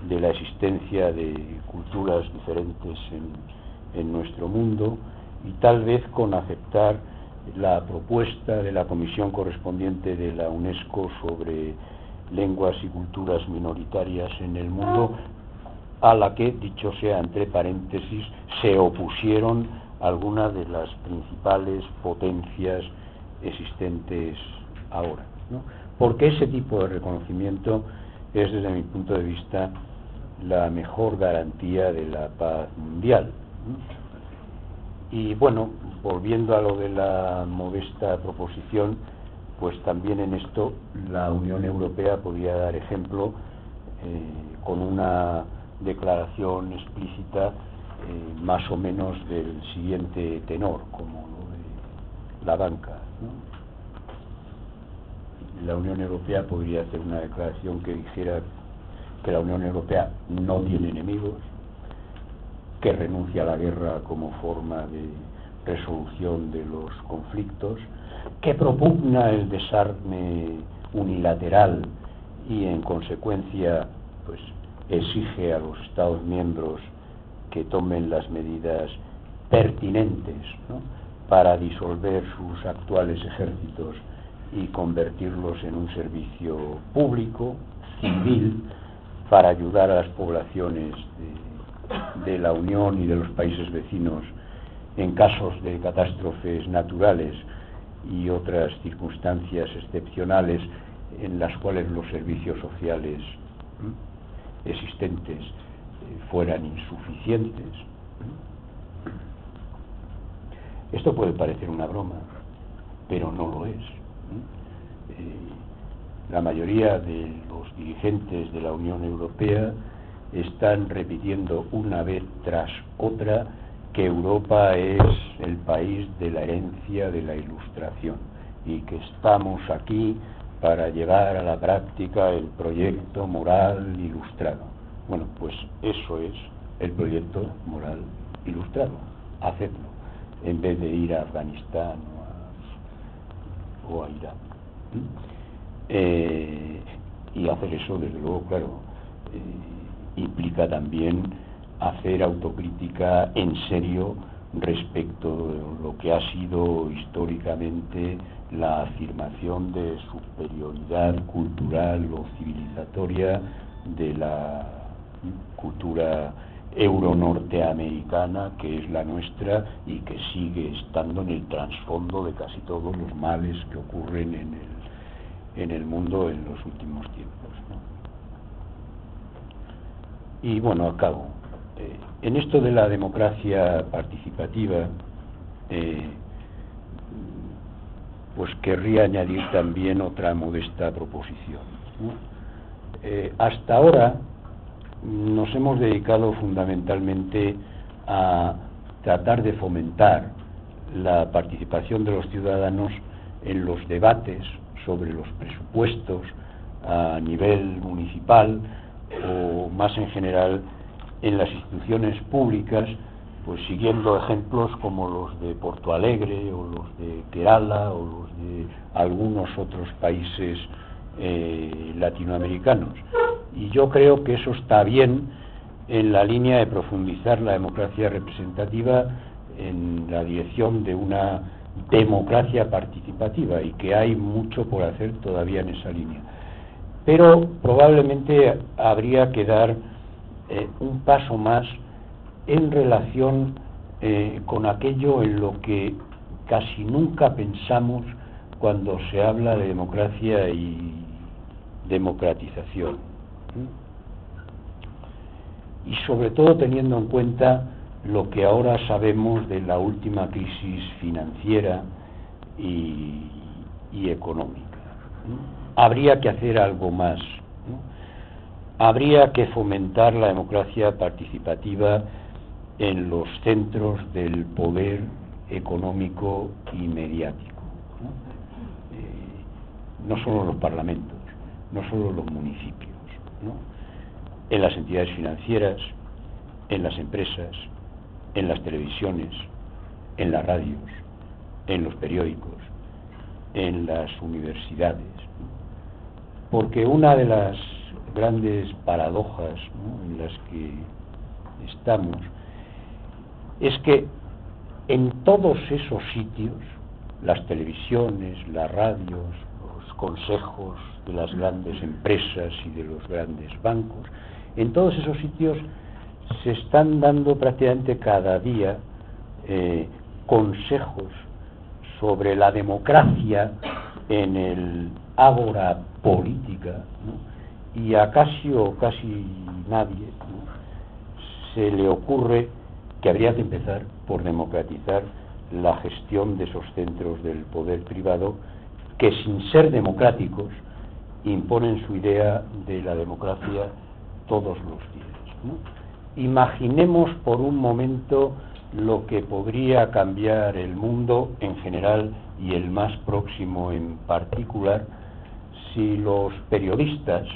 de la existencia de culturas diferentes en, nuestro mundo y tal vez con aceptar la propuesta de la comisión correspondiente de la UNESCO sobre lenguas y culturas minoritarias en el mundo, a la que, dicho sea entre paréntesis, se opusieron algunas de las principales potencias existentes ahora. Porque ese tipo de reconocimiento es, desde mi punto de vista, la mejor garantía de la paz mundial. Y bueno, volviendo a lo de la modesta proposición, pues también en esto la Unión Europea podría dar ejemplo eh, con una declaración explícita eh, más o menos del siguiente tenor, como lo de la banca. La Unión Europea podría hacer una declaración que dijera que la Unión Europea no tiene enemigos, que renuncia a la guerra como forma de resolución de los conflictos, que propugna el desarme unilateral y en consecuencia pues exige a los Estados miembros que tomen las medidas pertinentes para disolver sus actuales ejércitos y convertirlos en un servicio público, civil, para ayudar a las poblaciones de, la Unión y de los países vecinos en casos de catástrofes naturales y otras circunstancias excepcionales en las cuales los servicios sociales existentes eh, fueran insuficientes. Esto puede parecer una broma, pero no lo es. Eh, la mayoría de los dirigentes de la Unión Europea están repitiendo una vez tras otra que Europa es el país de la herencia de la ilustración y que estamos aquí para llevar a la práctica el proyecto moral ilustrado. Bueno, pues eso es el proyecto moral ilustrado, hacedlo, en vez de ir a Afganistán o a, Irán. Eh, y hacer eso, desde luego, claro, eh, implica también hacer autocrítica en serio respecto de lo que ha sido históricamente la afirmación de superioridad cultural o civilizatoria de la cultura euro-norteamericana, que es la nuestra y que sigue estando en el trasfondo de casi todos los males que ocurren en el, en el mundo en los últimos tiempos. Y bueno, acabo. Eh, en esto de la democracia participativa, eh, pues querría añadir también otra modesta proposición. Eh, hasta ahora nos hemos dedicado fundamentalmente a tratar de fomentar la participación de los ciudadanos en los debates sobre los presupuestos a nivel municipal o más en general en las instituciones públicas, pues siguiendo ejemplos como los de Porto Alegre o los de Kerala o los de algunos otros países eh, latinoamericanos. Y yo creo que eso está bien en la línea de profundizar la democracia representativa en la dirección de una democracia participativa y que hay mucho por hacer todavía en esa línea. Pero probablemente habría que dar eh, un paso más en relación eh, con aquello en lo que casi nunca pensamos cuando se habla de democracia y democratización. Y sobre todo teniendo en cuenta lo que ahora sabemos de la última crisis financiera y, económica. Habría que hacer algo más. Habría que fomentar la democracia participativa en los centros del poder económico y mediático. no eh, solo los parlamentos, no solo los municipios, en las entidades financieras, en las empresas, en las televisiones, en las radios, en los periódicos, en las universidades. Porque una de las grandes paradojas en las que estamos es que en todos esos sitios, las televisiones, las radios, los consejos de las grandes empresas y de los grandes bancos, en todos esos sitios se están dando prácticamente cada día eh, consejos sobre la democracia en el ágora política, y a casi o casi nadie se le ocurre que habría que empezar por democratizar la gestión de esos centros del poder privado que sin ser democráticos imponen su idea de la democracia todos los días. Imaginemos por un momento lo que podría cambiar el mundo en general y el más próximo en particular si los periodistas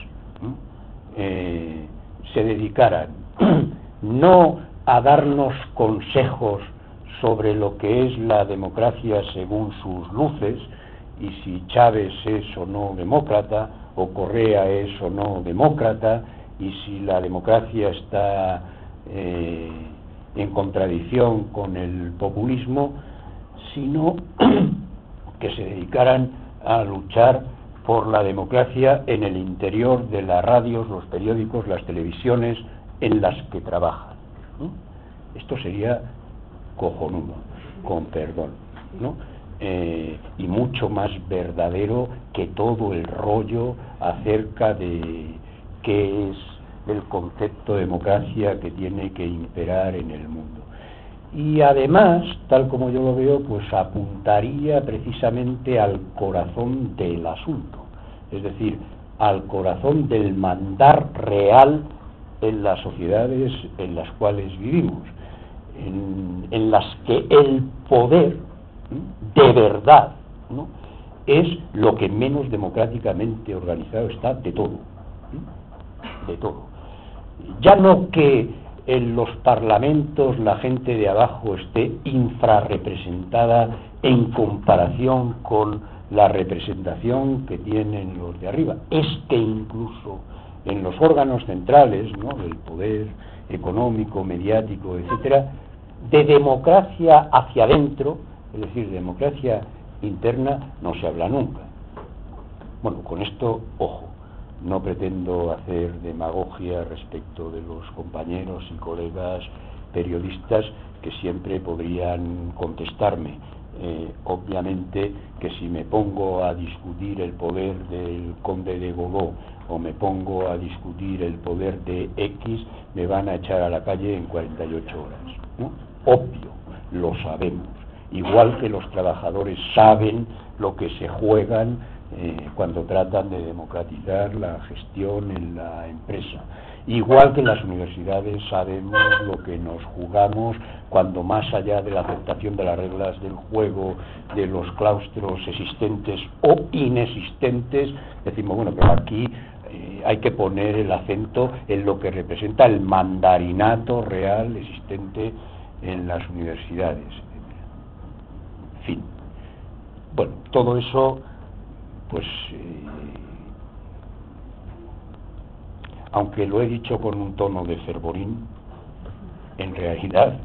eh, se dedicaran (clears throat) no a darnos consejos sobre lo que es la democracia según sus luces y si Chávez es o no demócrata o Correa es o no demócrata y si la democracia está eh, en contradicción con el populismo, sino (clears throat) que se dedicaran a luchar por la democracia en el interior de las radios, los periódicos, las televisiones en las que trabajan. Esto sería cojonudo, con perdón, ¿no? Eh, y mucho más verdadero que todo el rollo acerca de qué es el concepto de democracia que tiene que imperar en el mundo. Y además, tal como yo lo veo, pues apuntaría precisamente al corazón del asunto, es decir, al corazón del mandar real en las sociedades en las cuales vivimos, en, las que el poder de verdad es lo que menos democráticamente organizado está de todo, de todo. Ya no que en los parlamentos la gente de abajo esté infrarrepresentada en comparación con la representación que tienen los de arriba, es que incluso en los órganos centrales ¿no? del poder económico, mediático, etcétera, de democracia hacia adentro, es decir, democracia interna, no se habla nunca. Bueno, con esto, ojo, no pretendo hacer demagogia respecto de los compañeros y colegas periodistas que siempre podrían contestarme. Eh, obviamente que si me pongo a discutir el poder del conde de Godó o me pongo a discutir el poder de X, me van a echar a la calle en 48 horas. Obvio, lo sabemos. Igual que los trabajadores saben lo que se juegan eh, cuando tratan de democratizar la gestión en la empresa. Igual que las universidades sabemos lo que nos jugamos cuando más allá de la aceptación de las reglas del juego, de los claustros existentes o inexistentes, decimos, bueno, pero aquí eh, hay que poner el acento en lo que representa el mandarinato real existente en las universidades. Bueno, todo eso pues eh, aunque lo he dicho con un tono de fervorín, en realidad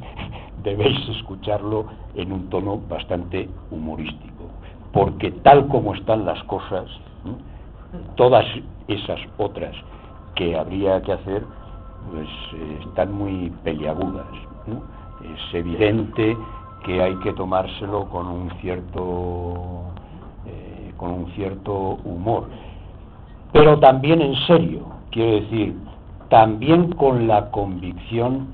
(laughs) debéis escucharlo en un tono bastante humorístico, porque tal como están las cosas, todas esas otras que habría que hacer, pues eh, están muy peliagudas. Es evidente que hay que tomárselo con un cierto con un cierto humor, pero también en serio, quiero decir, también con la convicción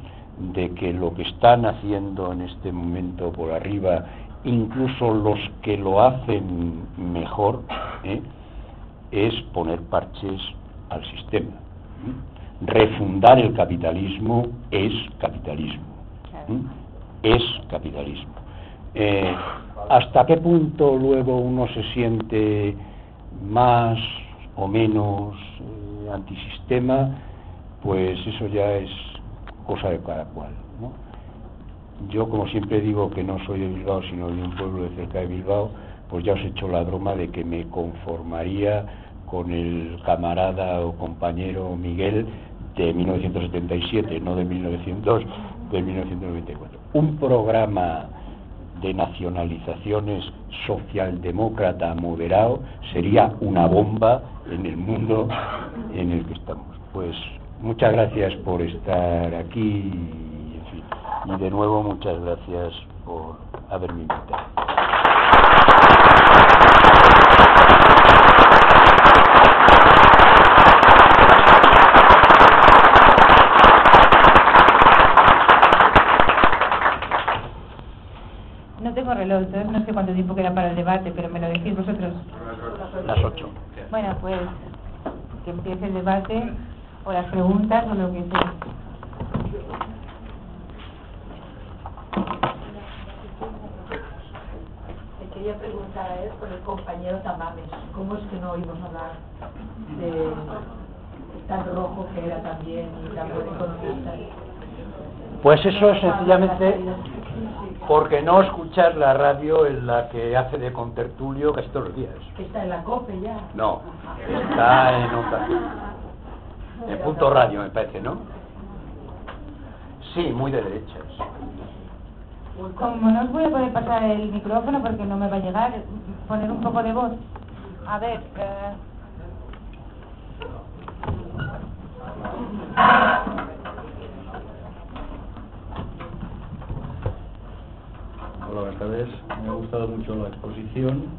de que lo que están haciendo en este momento por arriba, incluso los que lo hacen mejor, ¿eh? es poner parches al sistema. Refundar el capitalismo es capitalismo. Es capitalismo. Eh, hasta qué punto luego uno se siente más o menos eh, antisistema, pues eso ya es cosa de cada cual. Yo, como siempre digo que no soy de Bilbao, sino de un pueblo de cerca de Bilbao, pues ya os he hecho la broma de que me conformaría con el camarada o compañero Miguel de 1977, no de 1900, de 1994. Un programa de nacionalizaciones socialdemócrata moderado sería una bomba en el mundo en el que estamos. Pues muchas gracias por estar aquí y de nuevo muchas gracias por haberme invitado. Sé cuánto tiempo queda para el debate, pero me lo decís vosotros. Las ocho. Bueno, pues que empiece el debate o las preguntas o lo que sea. Le quería preguntar a él por el compañero Tamames. ¿Cómo es que no oímos hablar de tan rojo que era también y tan buen economista? Pues eso es sencillamente porque no escuchar la radio en la que hace de contertulio casi todos los días. Que está en la COPE ya. No, está en otra. En punto radio, me parece, ¿no? Sí, muy de derechas. Como no os voy a poder pasar el micrófono porque no me va a llegar, poner un poco de voz. A ver, eh, Hola, buenas tardes. Me ha gustado mucho la exposición.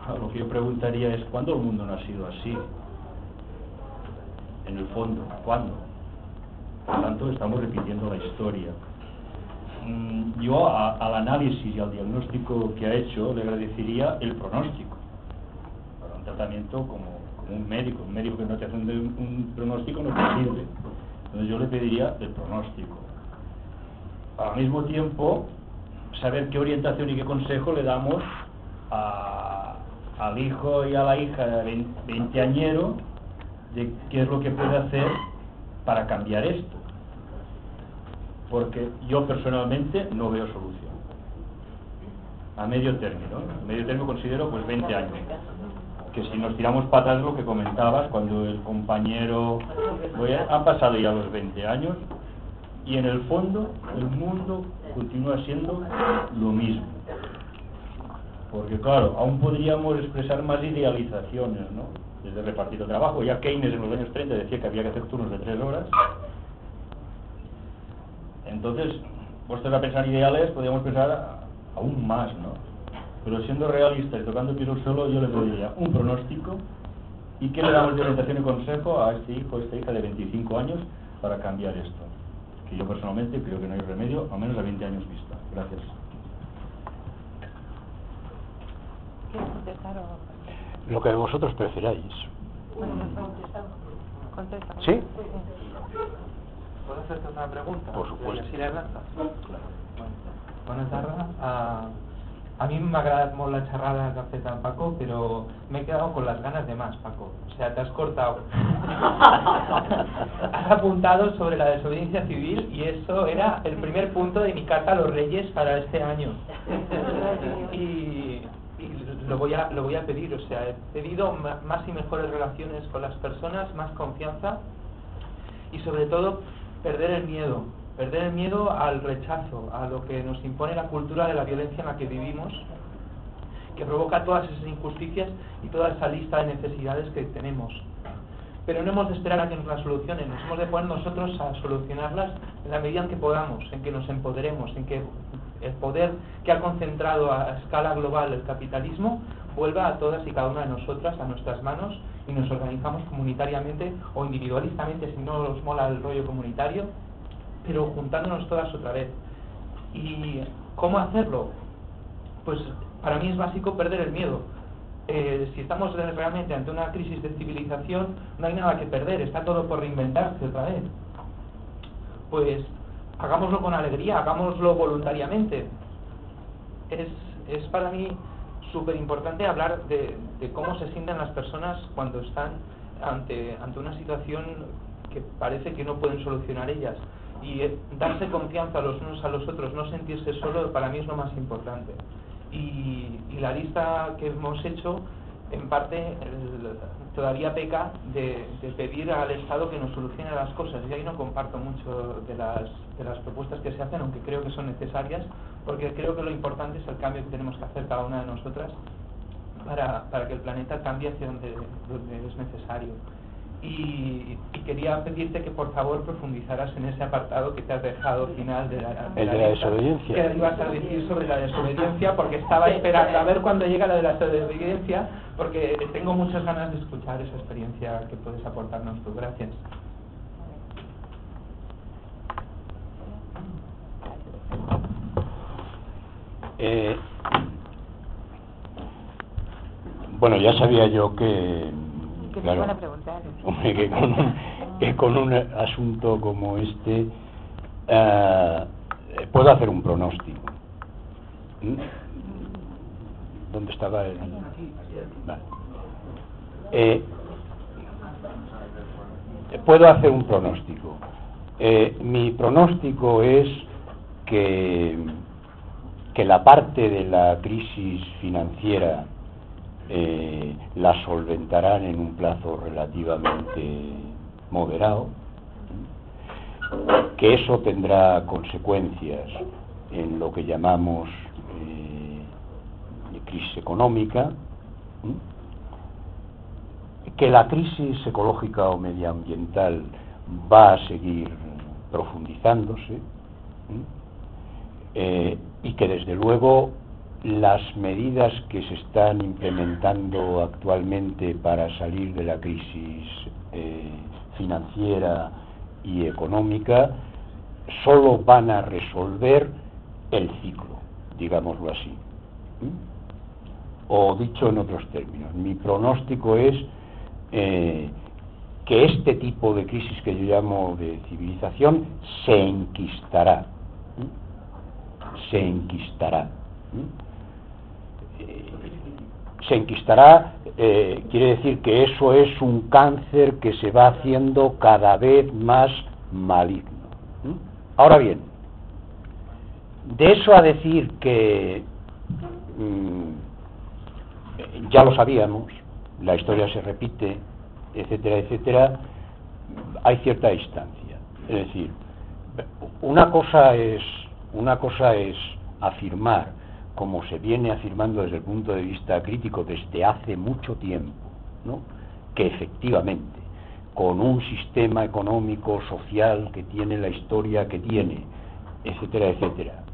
Ah, Lo que yo preguntaría es, ¿cuándo el mundo no ha sido así? En el fondo, ¿cuándo? Por tanto, estamos repitiendo la historia. Mm, Yo a- al análisis y al diagnóstico que ha hecho le agradecería el pronóstico para un tratamiento como, como un médico. Un médico que no te hace un, un pronóstico no te sirve. Entonces yo le pediría el pronóstico. Al mismo tiempo, saber qué orientación y qué consejo le damos a- al hijo y a la hija vein- veinteañero de qué es lo que puede hacer para cambiar esto. Porque yo personalmente no veo solución. A medio término. ¿eh? A medio término considero pues 20 años. Que si nos tiramos patas lo que comentabas, cuando el compañero... oye, han pasado ya los 20 años y en el fondo el mundo continúa siendo lo mismo. Porque claro, aún podríamos expresar más idealizaciones, ¿no? Desde repartir el trabajo. Ya Keynes en los años 30 decía que había que hacer turnos de tres horas. Entonces, puestos a pensar ideales, podríamos pensar a- aún más, ¿no? Pero siendo realistas y tocando piso suelo, yo le pediría un pronóstico y qué le damos de orientación y consejo a este hijo o esta hija de 25 años para cambiar esto. Que yo personalmente creo que no hay remedio, a menos a 20 años vista. Gracias. ¿quieres contestar o...? Lo que vosotros preferáis. Bueno, contesta. ¿Sí? ¿Puedo hacerte una pregunta? Por supuesto. Si le a mí me ha agradado molt la charrada que ha fet en Paco, pero me he quedado con las ganas de más, Paco. O sea, te has cortado. (laughs) has apuntado sobre la desobediencia civil y eso era el primer punto de mi carta a los reyes para este año. y, y lo voy a lo voy a pedir, o sea, he pedido más y mejores relaciones con las personas, más confianza y sobre todo perder el miedo, perder el miedo al rechazo, a lo que nos impone la cultura de la violencia en la que vivimos, que provoca todas esas injusticias y toda esa lista de necesidades que tenemos. Pero no hemos de esperar a que nos las solucionen, nos hemos de poner nosotros a solucionarlas en la medida en que podamos, en que nos empoderemos, en que el poder que ha concentrado a escala global el capitalismo vuelva a todas y cada una de nosotras, a nuestras manos, y nos organizamos comunitariamente o individualistamente, si no os mola el rollo comunitario, pero juntándonos todas otra vez. ¿Y cómo hacerlo? Pues para mí es básico perder el miedo. Eh, si estamos realmente ante una crisis de civilización, no hay nada que perder, está todo por reinventarse otra vez. Pues hagámoslo con alegría, hagámoslo voluntariamente. Es, es para mí súper importante hablar de, de cómo se sienten las personas cuando están ante, ante una situación que parece que no pueden solucionar ellas. Y eh, darse confianza los unos a los otros, no sentirse solo, para mí es lo más importante. Y, y la lista que hemos hecho, en parte, todavía peca de, de pedir al Estado que nos solucione las cosas. Y ahí no comparto mucho de las, de las propuestas que se hacen, aunque creo que son necesarias, porque creo que lo importante es el cambio que tenemos que hacer cada una de nosotras para, para que el planeta cambie hacia donde, donde es necesario. Y, y quería pedirte que por favor profundizaras en ese apartado que te has dejado final de la, El de la desobediencia. que ibas a decir sobre la desobediencia, porque estaba esperando a ver cuándo llega la de la desobediencia, porque tengo muchas ganas de escuchar esa experiencia que puedes aportarnos tú. Gracias. Eh, Bueno, ya sabía yo que... Que claro, iban a preguntar. hombre, que, con un, que con un asunto como este eh, puedo hacer un pronóstico. ¿Mm? ¿Dónde estaba el...? Vale. Eh, puedo hacer un pronóstico. Eh, mi pronóstico es que, que la parte de la crisis financiera eh, la solventarán en un plazo relativamente moderado, que eso tendrá consecuencias en lo que llamamos eh, crisis económica, que la crisis ecológica o medioambiental va a seguir profundizándose eh, y que desde luego las medidas que se están implementando actualmente para salir de la crisis eh, financiera y económica solo van a resolver el ciclo, digámoslo así. O dicho en otros términos, mi pronóstico es eh, que este tipo de crisis que yo llamo de civilización se enquistará. Se enquistará. Eh, se enquistará eh, quiere decir que eso es un cáncer que se va haciendo cada vez más maligno. Ahora bien, de eso a decir que mm, ya lo sabíamos, la historia se repite, etcétera, etcétera, hay cierta distancia. Es decir, una cosa es, una cosa es afirmar, como se viene afirmando desde el punto de vista crítico desde hace mucho tiempo, ¿no? que efectivamente, con un sistema económico, social que tiene la historia que tiene, etcétera, etcétera,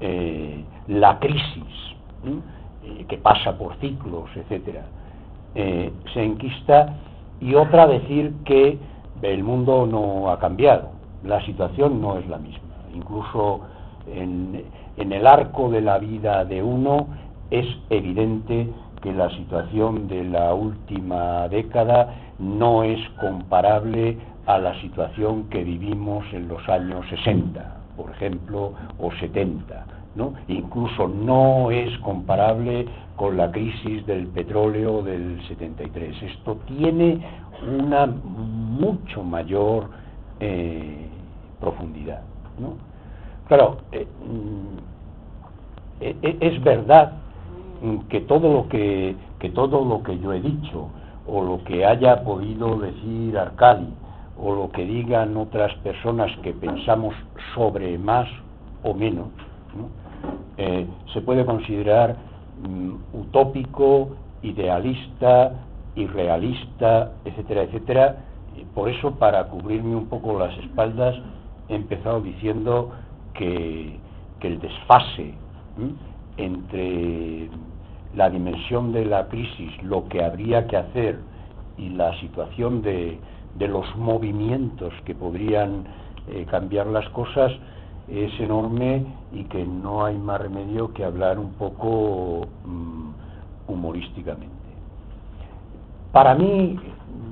eh, la crisis eh, que pasa por ciclos, etcétera, eh, se enquista y otra decir que el mundo no ha cambiado, la situación no es la misma. Incluso en, en el arco de la vida de uno es evidente que la situación de la última década no es comparable a la situación que vivimos en los años 60, por ejemplo, o 70. ¿no? Incluso no es comparable con la crisis del petróleo del 73. Esto tiene una mucho mayor eh, profundidad. ¿no? Claro, eh, mm, e, e, es verdad que todo lo que, todo lo que yo he dicho o lo que haya podido decir Arcadi o lo que digan otras personas que pensamos sobre más o menos, eh, se puede considerar mm, utópico, idealista, irrealista, etcétera, etcétera. por eso, para cubrirme un poco las espaldas, he empezado diciendo que, el desfase entre la dimensión de la crisis, lo que habría que hacer y la situación de, de los movimientos que podrían eh, cambiar las cosas es enorme y que no hay más remedio que hablar un poco mm, humorísticamente. Para mí,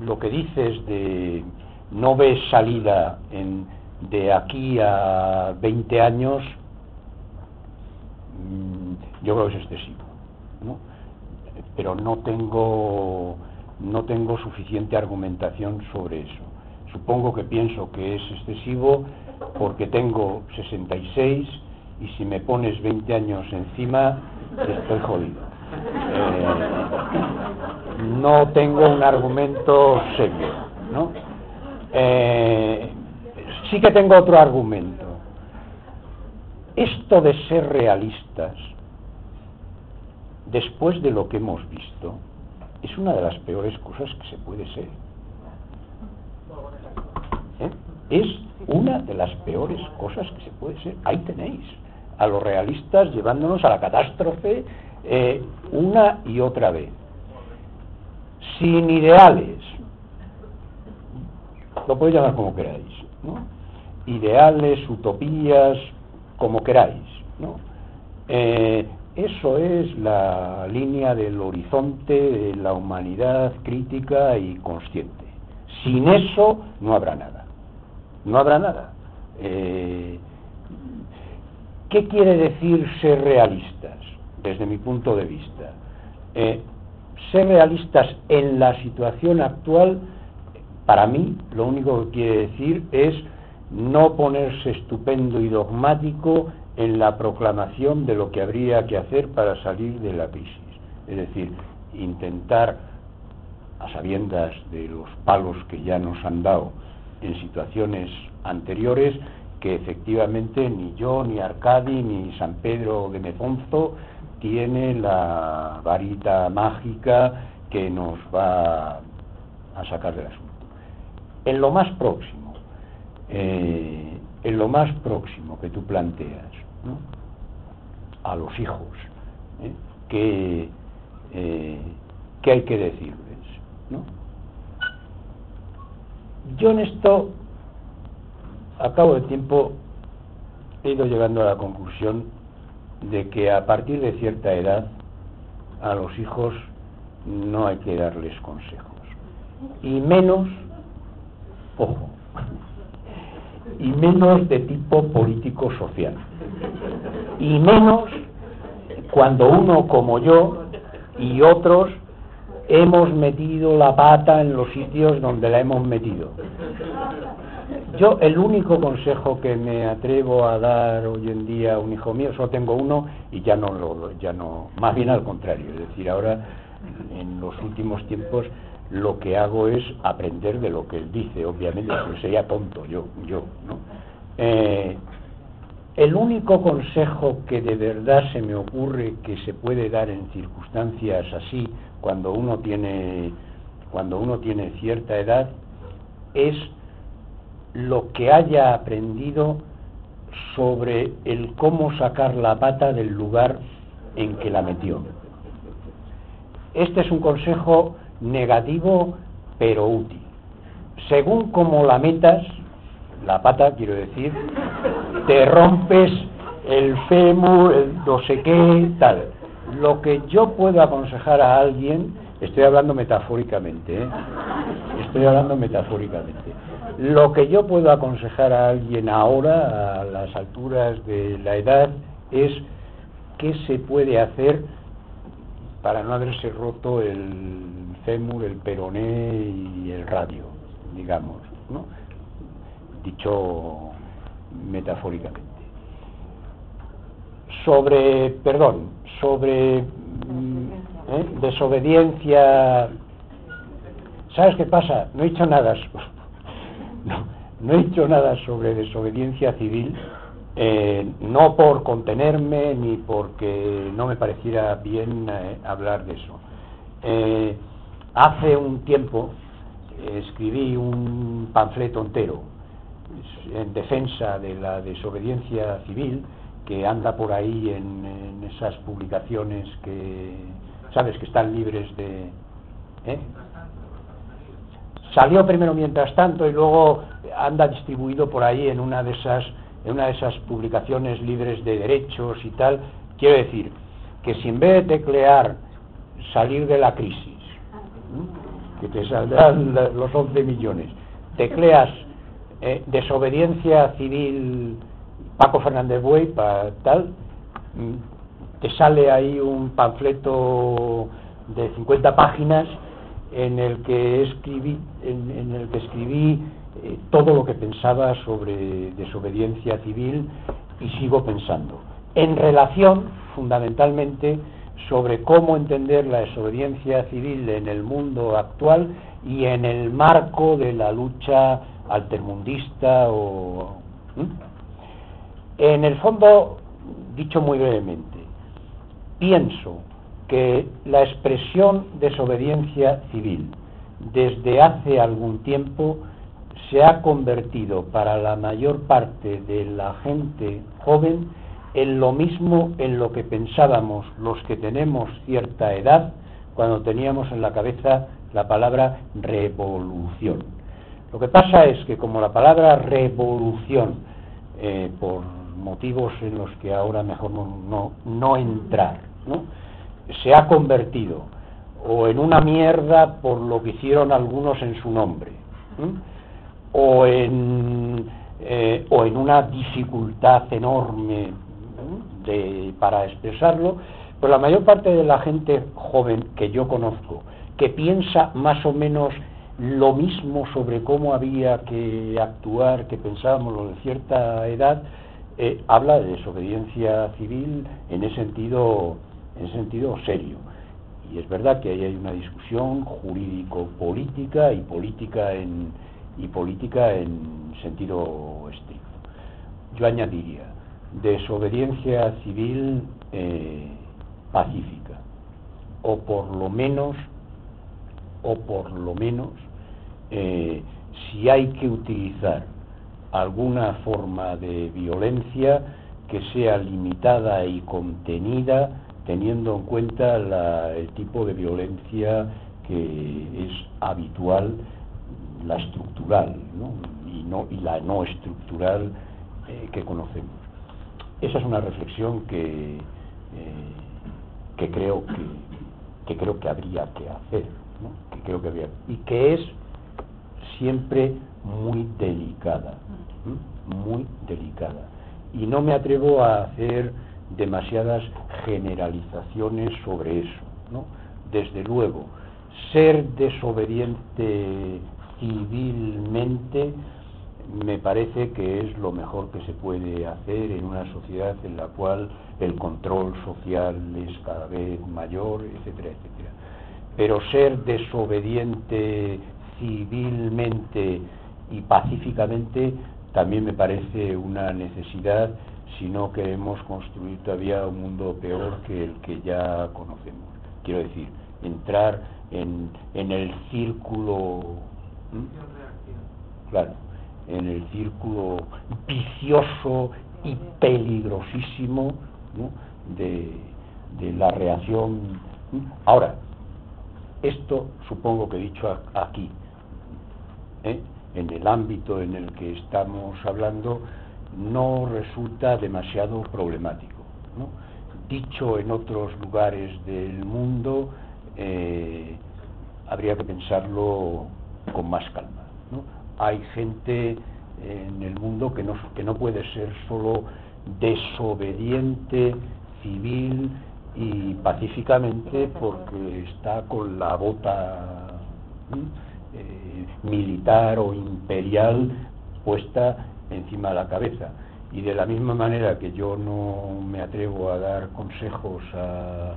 lo que dices de no ves salida en, de aquí a 20 años, mm, yo creo que es excesivo. ¿no? Pero no tengo, no tengo suficiente argumentación sobre eso. Supongo que pienso que es excesivo porque tengo 66 y si me pones 20 años encima, estoy jodido. Eh, no tengo un argumento serio, ¿no? Eh, sí que tengo otro argumento. Esto de ser realistas, después de lo que hemos visto, es una de las peores cosas que se puede ser. ¿Eh? Es una de las peores cosas que se puede ser. Ahí tenéis a los realistas llevándonos a la catástrofe eh, una y otra vez. Sin ideales, lo podéis llamar como queráis, ¿no? Ideales, utopías, como queráis. Eh, Eso es la línea del horizonte de la humanidad crítica y consciente. Sin eso no habrá nada. No habrá nada. Eh, ¿Qué quiere decir ser realistas? Desde mi punto de vista. Eh, ser realistas en la situación actual, para mí, lo único que quiere decir es no ponerse estupendo y dogmático en la proclamación de lo que habría que hacer para salir de la crisis. Es decir, intentar, a sabiendas de los palos que ya nos han dado en situaciones anteriores, que efectivamente ni yo, ni Arcadi, ni San Pedro de Mefonzo tiene la varita mágica que nos va a sacar del asunto. En lo más próximo, eh, en lo más próximo que tú planteas, a los hijos. ¿eh? que eh, ¿Qué hay que decirles? Yo en esto, a cabo de tiempo, he ido llegando a la conclusión de que a partir de cierta edad a los hijos no hay que darles consejos. Y menos, ojo, y menos de tipo político-social. Y menos cuando uno como yo y otros hemos metido la pata en los sitios donde la hemos metido. Yo el único consejo que me atrevo a dar hoy en día a un hijo mío, solo tengo uno y ya no lo, ya no, más bien al contrario, es decir, ahora en los últimos tiempos lo que hago es aprender de lo que él dice, obviamente, porque sería tonto yo, yo, ¿no? Eh, el único consejo que de verdad se me ocurre que se puede dar en circunstancias así, cuando uno tiene, cuando uno tiene cierta edad, es lo que haya aprendido sobre el cómo sacar la pata del lugar en que la metió. Este es un consejo negativo pero útil. Según como la metas, la pata quiero decir, te rompes el fémur, el no sé qué, tal. Lo que yo puedo aconsejar a alguien, estoy hablando metafóricamente, ¿eh? estoy hablando metafóricamente, lo que yo puedo aconsejar a alguien ahora, a las alturas de la edad, es qué se puede hacer para no haberse roto el fémur, el peroné y el radio, digamos, ¿no? dicho metafóricamente. Sobre, perdón, sobre mm, ¿eh? desobediencia. ¿Sabes qué pasa? No he dicho nada. (laughs) No, he dicho nada sobre desobediencia civil eh, no por contenerme ni porque no me pareciera bien eh, hablar de eso. Hace un tiempo escribí un panfleto entero en defensa de la desobediencia civil que anda por ahí en, esas publicaciones que sabes que están libres de salió primero mientras tanto y luego anda distribuido por ahí en una de esas en una de esas publicaciones libres de derechos y tal, quiero decir que si en vez de teclear salir de la crisis, que te saldrán los 11 millones, tecleas eh, desobediencia civil Paco Fernández Buey, para tal, te sale ahí un panfleto de 50 páginas en el que escribí, en el que escribí eh, todo lo que pensaba sobre desobediencia civil y sigo pensando. En relación, fundamentalmente, sobre cómo entender la desobediencia civil en el mundo actual y en el marco de la lucha altermundista o... En el fondo, dicho muy brevemente, pienso que la expresión desobediencia civil desde hace algún tiempo se ha convertido para la mayor parte de la gente joven en lo mismo en lo que pensábamos los que tenemos cierta edad cuando teníamos en la cabeza la palabra revolución. Lo que pasa es que como la palabra revolución, eh, por motivos en los que ahora mejor no, no, entrar, se ha convertido o en una mierda por lo que hicieron algunos en su nombre, o en, eh, o en una dificultad enorme de, para expresarlo, pero la mayor parte de la gente joven que yo conozco, que piensa más o menos lo mismo sobre cómo había que actuar, que pensábamos lo de cierta edad, eh, habla de desobediencia civil en ese sentido, en sentido serio. Y es verdad que ahí hay una discusión jurídico-política y política en, y política en sentido estricto. Yo añadiría desobediencia civil eh, pacífica, o por lo menos, o por lo menos, eh, si hay que utilizar alguna forma de violencia que sea limitada y contenida teniendo en cuenta el tipo de violencia que es habitual, la estructural Y, no, y la no estructural eh, que conocemos. Esa es una reflexión que, eh, que, creo que, que creo que habría que hacer, que creo que habría, y que es siempre muy delicada, muy delicada. Y no me atrevo a hacer demasiadas generalizaciones sobre eso. Desde luego, ser desobediente civilmente me parece que es lo mejor que se puede hacer en una sociedad en la cual el control social es cada vez mayor, etcétera, etcétera. Pero ser desobediente civilmente y pacíficamente también me parece una necesidad si no queremos construir todavía un mundo peor que el que ya conocemos. Quiero decir, entrar en, en el círculo, claro, en el círculo vicioso y peligrosísimo de, de, la reacción. Ahora, esto supongo que dicho aquí, ¿eh? en el ámbito en el que estamos hablando, no resulta demasiado problemático. Dicho en otros lugares del mundo, eh, habría que pensarlo con más calma. Hay gente en el mundo que no, puede ser solo desobediente civil y pacíficamente porque está con la bota eh, militar o imperial puesta encima de la cabeza. Y de la misma manera que yo no me atrevo a dar consejos a,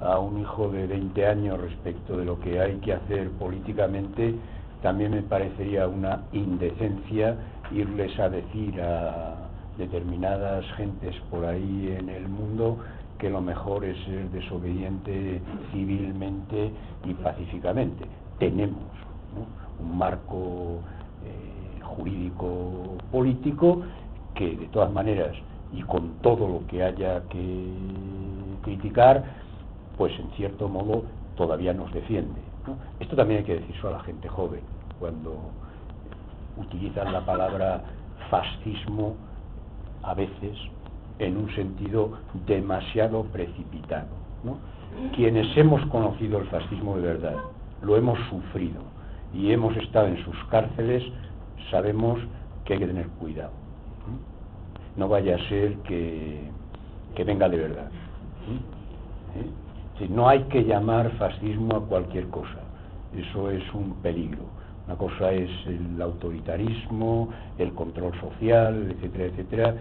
a un hijo de 20 años respecto de lo que hay que hacer políticamente, también me parecería una indecencia irles a decir a determinadas gentes por ahí en el mundo que lo mejor es ser desobediente civilmente y pacíficamente. Tenemos un marco jurídico político que de todas maneras y con todo lo que haya que criticar, pues en cierto modo todavía nos defiende. Esto también hay que decirlo a la gente joven, cuando utilizan la palabra fascismo a veces en un sentido demasiado precipitado. Quienes hemos conocido el fascismo de verdad, lo hemos sufrido y hemos estado en sus cárceles sabemos que hay que tener cuidado. No vaya a ser que, venga de verdad. ¿Eh? No hay que llamar fascismo a cualquier cosa. Eso es un peligro. Una cosa es el autoritarismo, el control social, etcétera, etcétera.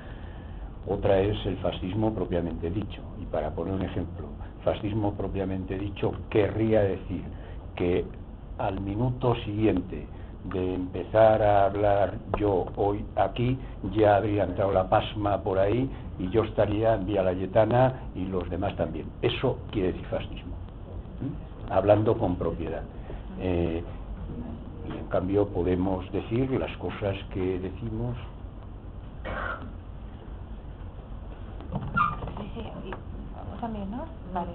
Otra es el fascismo propiamente dicho. Y para poner un ejemplo, fascismo propiamente dicho querría decir que al minuto siguiente de empezar a hablar yo hoy aquí, ya habría entrado la pasma por ahí y yo estaría en Vía Layetana y los demás también. Eso quiere decir fascismo, hablando con propiedad. Eh, y en cambio podemos decir las cosas que decimos. también, ¿no? Vale.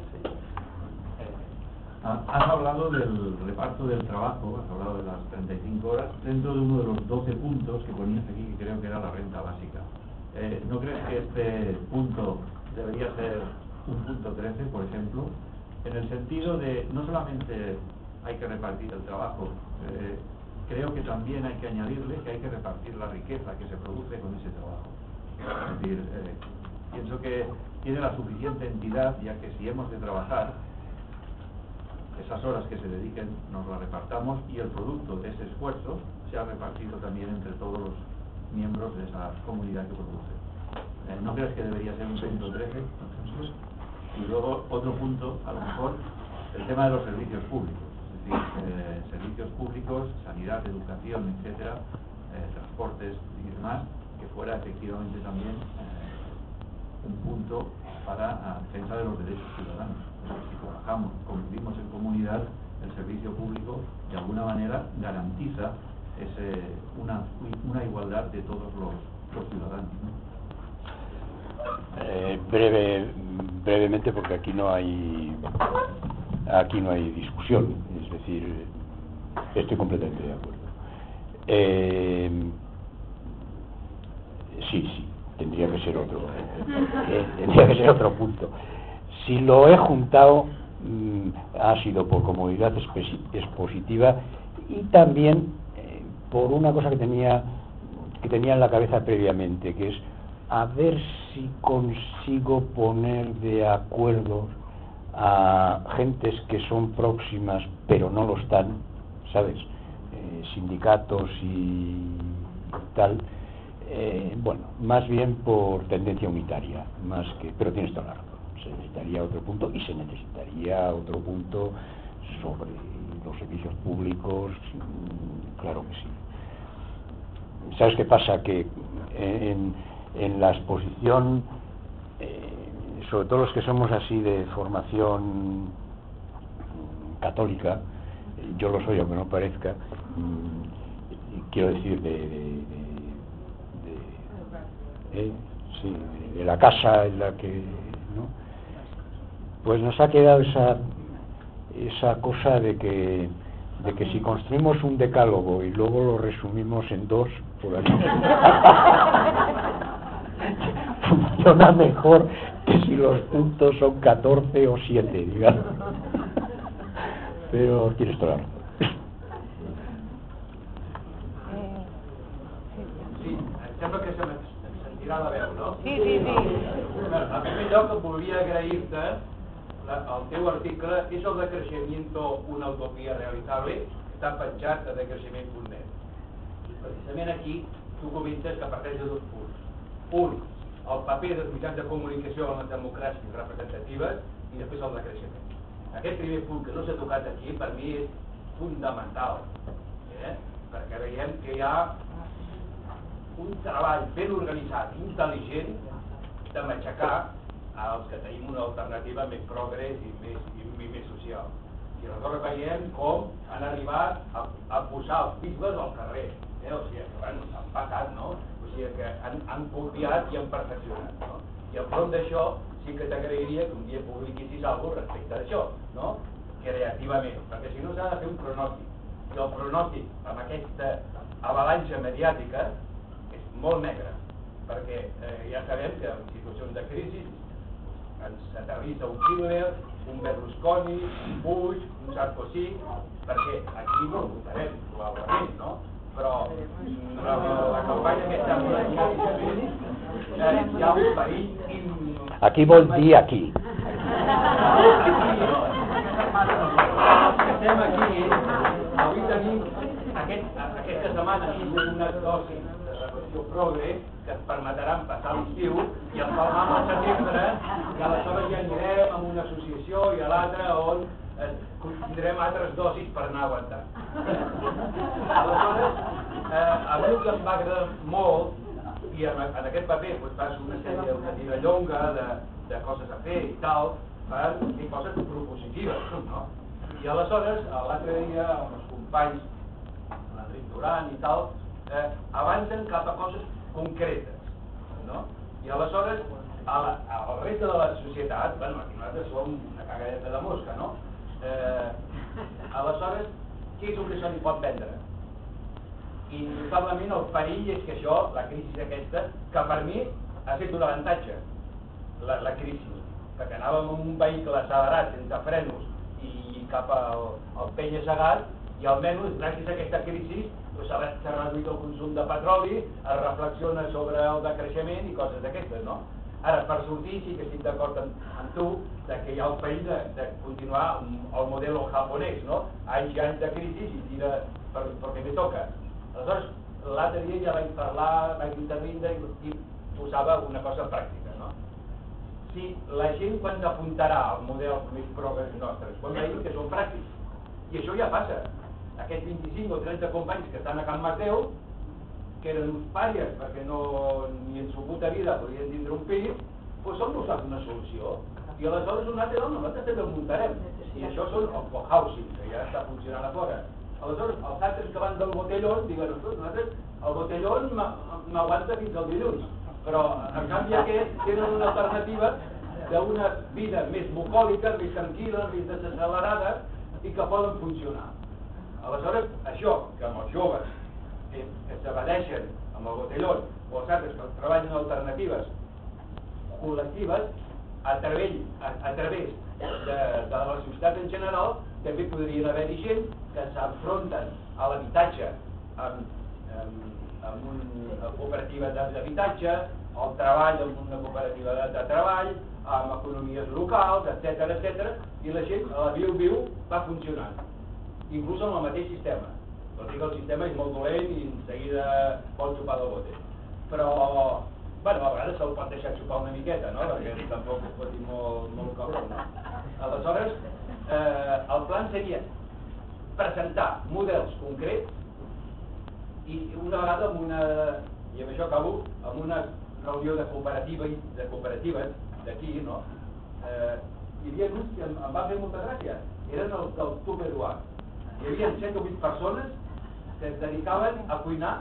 Has hablado del reparto del trabajo, has hablado de las 35 horas, dentro de uno de los 12 puntos que ponías aquí, que creo que era la renta básica. Eh, ¿No crees que este punto debería ser un punto 13, por ejemplo, en el sentido de no solamente hay que repartir el trabajo, eh, creo que también hay que añadirle que hay que repartir la riqueza que se produce con ese trabajo. Es decir, eh, pienso que tiene la suficiente entidad, ya que si hemos de trabajar, esas horas que se dediquen nos las repartamos y el producto de ese esfuerzo se ha repartido también entre todos los miembros de esa comunidad que produce. Eh, ¿No crees que debería ser un punto 13? Y luego otro punto, a lo mejor, el tema de los servicios públicos. Es decir, eh, servicios públicos, sanidad, educación, etcétera, eh, transportes y demás, que fuera efectivamente también un punto para la defensa de los derechos ciudadanos. Si trabajamos, convivimos en comunidad, el servicio público de alguna manera garantiza ese, una, una igualdad de todos los, ciudadanos. ¿no? Eh, breve, brevemente porque aquí no hay aquí no hay discusión es decir estoy completamente de acuerdo Eh, sí sí tendría que ser otro eh, tendría que ser otro punto si lo he juntado mm, ha sido por comodidad expositiva y también eh, por una cosa que tenía que tenía en la cabeza previamente que es a ver si consigo poner de acuerdo a gentes que son próximas pero no lo están, ¿sabes? Eh, sindicatos y tal. Eh, bueno, más bien por tendencia unitaria, más que, pero tienes toda la razón. Se necesitaría otro punto y se necesitaría otro punto sobre los servicios públicos, mm, claro que sí. ¿Sabes qué pasa? Que en, en la exposición, eh, sobre todo los que somos así de formación católica, yo lo soy aunque no parezca, mm, quiero decir de, de, de- de- eh, sí, de la casa en la que, ¿no? Pues nos ha quedado esa esa cosa de que de que si construimos un decálogo y luego lo resumimos en dos, por ahí (laughs) funciona mejor que si los puntos son 14 o 7, digamos. Pero tienes toda sembla que se me sentirà la veu, no? sí, sí, sí. En primer lloc, volia agrair-te el teu article és el de Crecimiento, una utopia realizable, està penjat a decreixement.net. Precisament aquí tu comentes que parteix de dos punts. Un, el paper dels mitjans de comunicació en les democràcies representatives i després el de creixement. Aquest primer punt que no s'ha tocat aquí per mi és fundamental, eh? perquè veiem que hi ha un treball ben organitzat, intel·ligent, de matxacar als que tenim una alternativa més progrés i més, i, més social. I aleshores veiem com han arribat a, a posar els bisbes al carrer. Eh? O sigui, que han, han passat, no? O sigui, que han, han copiat i han perfeccionat. No? I enfront d'això sí que t'agrairia que un dia publiquissis alguna respecte d'això, no? creativament, perquè si no s'ha de fer un pronòstic. I el pronòstic amb aquesta avalanxa mediàtica és molt negre, perquè eh, ja sabem que en situacions de crisi ens aterrissa un Hitler, un Berlusconi, un Bush, un Sarkozy, perquè aquí no votarem, probablement, no? Però la, la campanya aquesta eh, hi ha un perill in... Aquí vol dir aquí. Estem aquí, avui tenim aquest, aquesta setmana una dosi de revolució progre que ens permetran passar l'estiu i empalmar al setembre que aleshores ja anirem amb una associació i a l'altra on eh, tindrem altres dosis per anar aguantant. Aleshores, eh, a mi que em va agradar molt i en, en aquest paper doncs, fas una sèrie una tira llonga de, de coses a fer i tal per fer coses propositives no? i aleshores l'altre dia amb els companys l'Enric Duran i tal eh, avancen cap a coses concretes no? i aleshores a la, al reste de la societat bueno, aquí nosaltres som una cagadeta de mosca no? eh, aleshores què és el que se li pot vendre? i indubtablement el perill és que això, la crisi aquesta, que per mi ha estat un avantatge, la, la crisi, perquè anàvem amb un vehicle accelerat sense frenos i cap al, al penya segat i almenys gràcies a aquesta crisi s'ha reduït el consum de petroli, es reflexiona sobre el decreixement i coses d'aquestes, no? Ara, per sortir, sí que estic d'acord amb, amb tu de que hi ha el perill de, de continuar el model japonès, no? Anys i anys de crisi i tira per, perquè me toca. Aleshores, l'altre dia ja vaig parlar, vaig intervindre i, i posava una cosa pràctica, no? Si la gent quan s'apuntarà al model més progres nostres, quan veiem que són pràctics, i això ja passa, aquests 25 o 30 companys que estan a Can Mateu, que eren uns pàries perquè no, ni en su puta vida podien tindre un pis, doncs són nosaltres una solució. I aleshores un altre, no, nosaltres també el muntarem. I això són el cohousing, que ja està funcionant a fora. Aleshores, els altres que van del botellón, diuen, nosaltres, el botellón m'aguanta fins al dilluns. Però, en canvi, aquests tenen una alternativa d'una vida més bucòlica, més tranquil·la, més desaccelerada i que poden funcionar. Aleshores, això, que amb els joves que, que s'abadeixen amb el botellón o els altres que treballen alternatives col·lectives, a través, a, a través de, de la societat en general, també podrien haver-hi gent que s'enfronten a l'habitatge amb, amb, amb una cooperativa d'habitatge, al treball amb una cooperativa de, de treball, amb economies locals, etc etc. i la gent a la viu-viu va funcionant, inclús amb el mateix sistema. Tot i que el sistema és molt dolent i en seguida pot xupar del bote. Però, bueno, a vegades se'l pot deixar xupar una miqueta, no? Perquè tampoc es pot dir molt, molt cabró, no? Aleshores, eh, el plan seria presentar models concrets i una vegada amb una, i amb això acabo, amb una reunió de cooperativa de cooperatives d'aquí, no? Eh, hi havia uns que em, em va fer molta gràcia, eren els del Tupperware. Hi havia 7 o 8 persones que es dedicaven a cuinar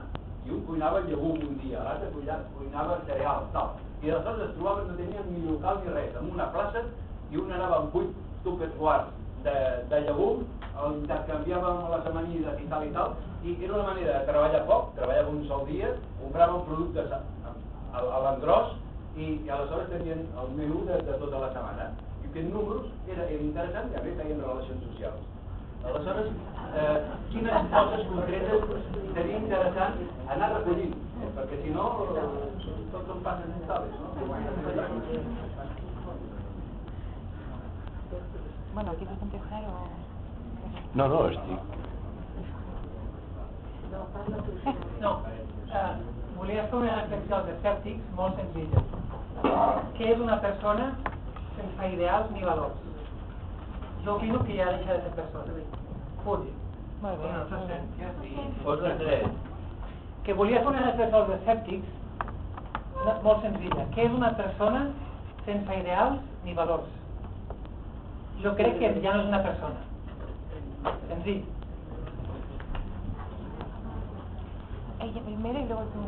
i un cuinava llegum un dia, l'altre cuinava, cuinava cereal, tal. I aleshores es trobaven, no tenien ni local ni res, en una plaça i un anava amb vuit tupperwares de, de llegum, el intercanviàvem a les amanides i tal i tal, i era una manera de treballar poc, treballava un sol dia, compraven productes a, a, a l'engròs i, i aleshores tenien el menú de, de tota la setmana. I que en números era, era interessant i a més feien relacions socials. Aleshores, eh, quines coses concretes seria interessant anar recollint, perquè si no, tots són passes mentals, no? Bueno, ¿quieres empezar o...? No, no, estic... No, eh, volia fer una reflexió als escèptics molt senzilla. Què és una persona sense ideals ni valors? Opino que ja deixa de ser persona. Bé. Bueno, no ja sí. Posa dret. Que volia fer una reflexió als escèptics no- molt senzilla. Què és una persona sense ideals ni valors? Jo crec que ja no és una persona. Senzill. Ella primero y luego tú.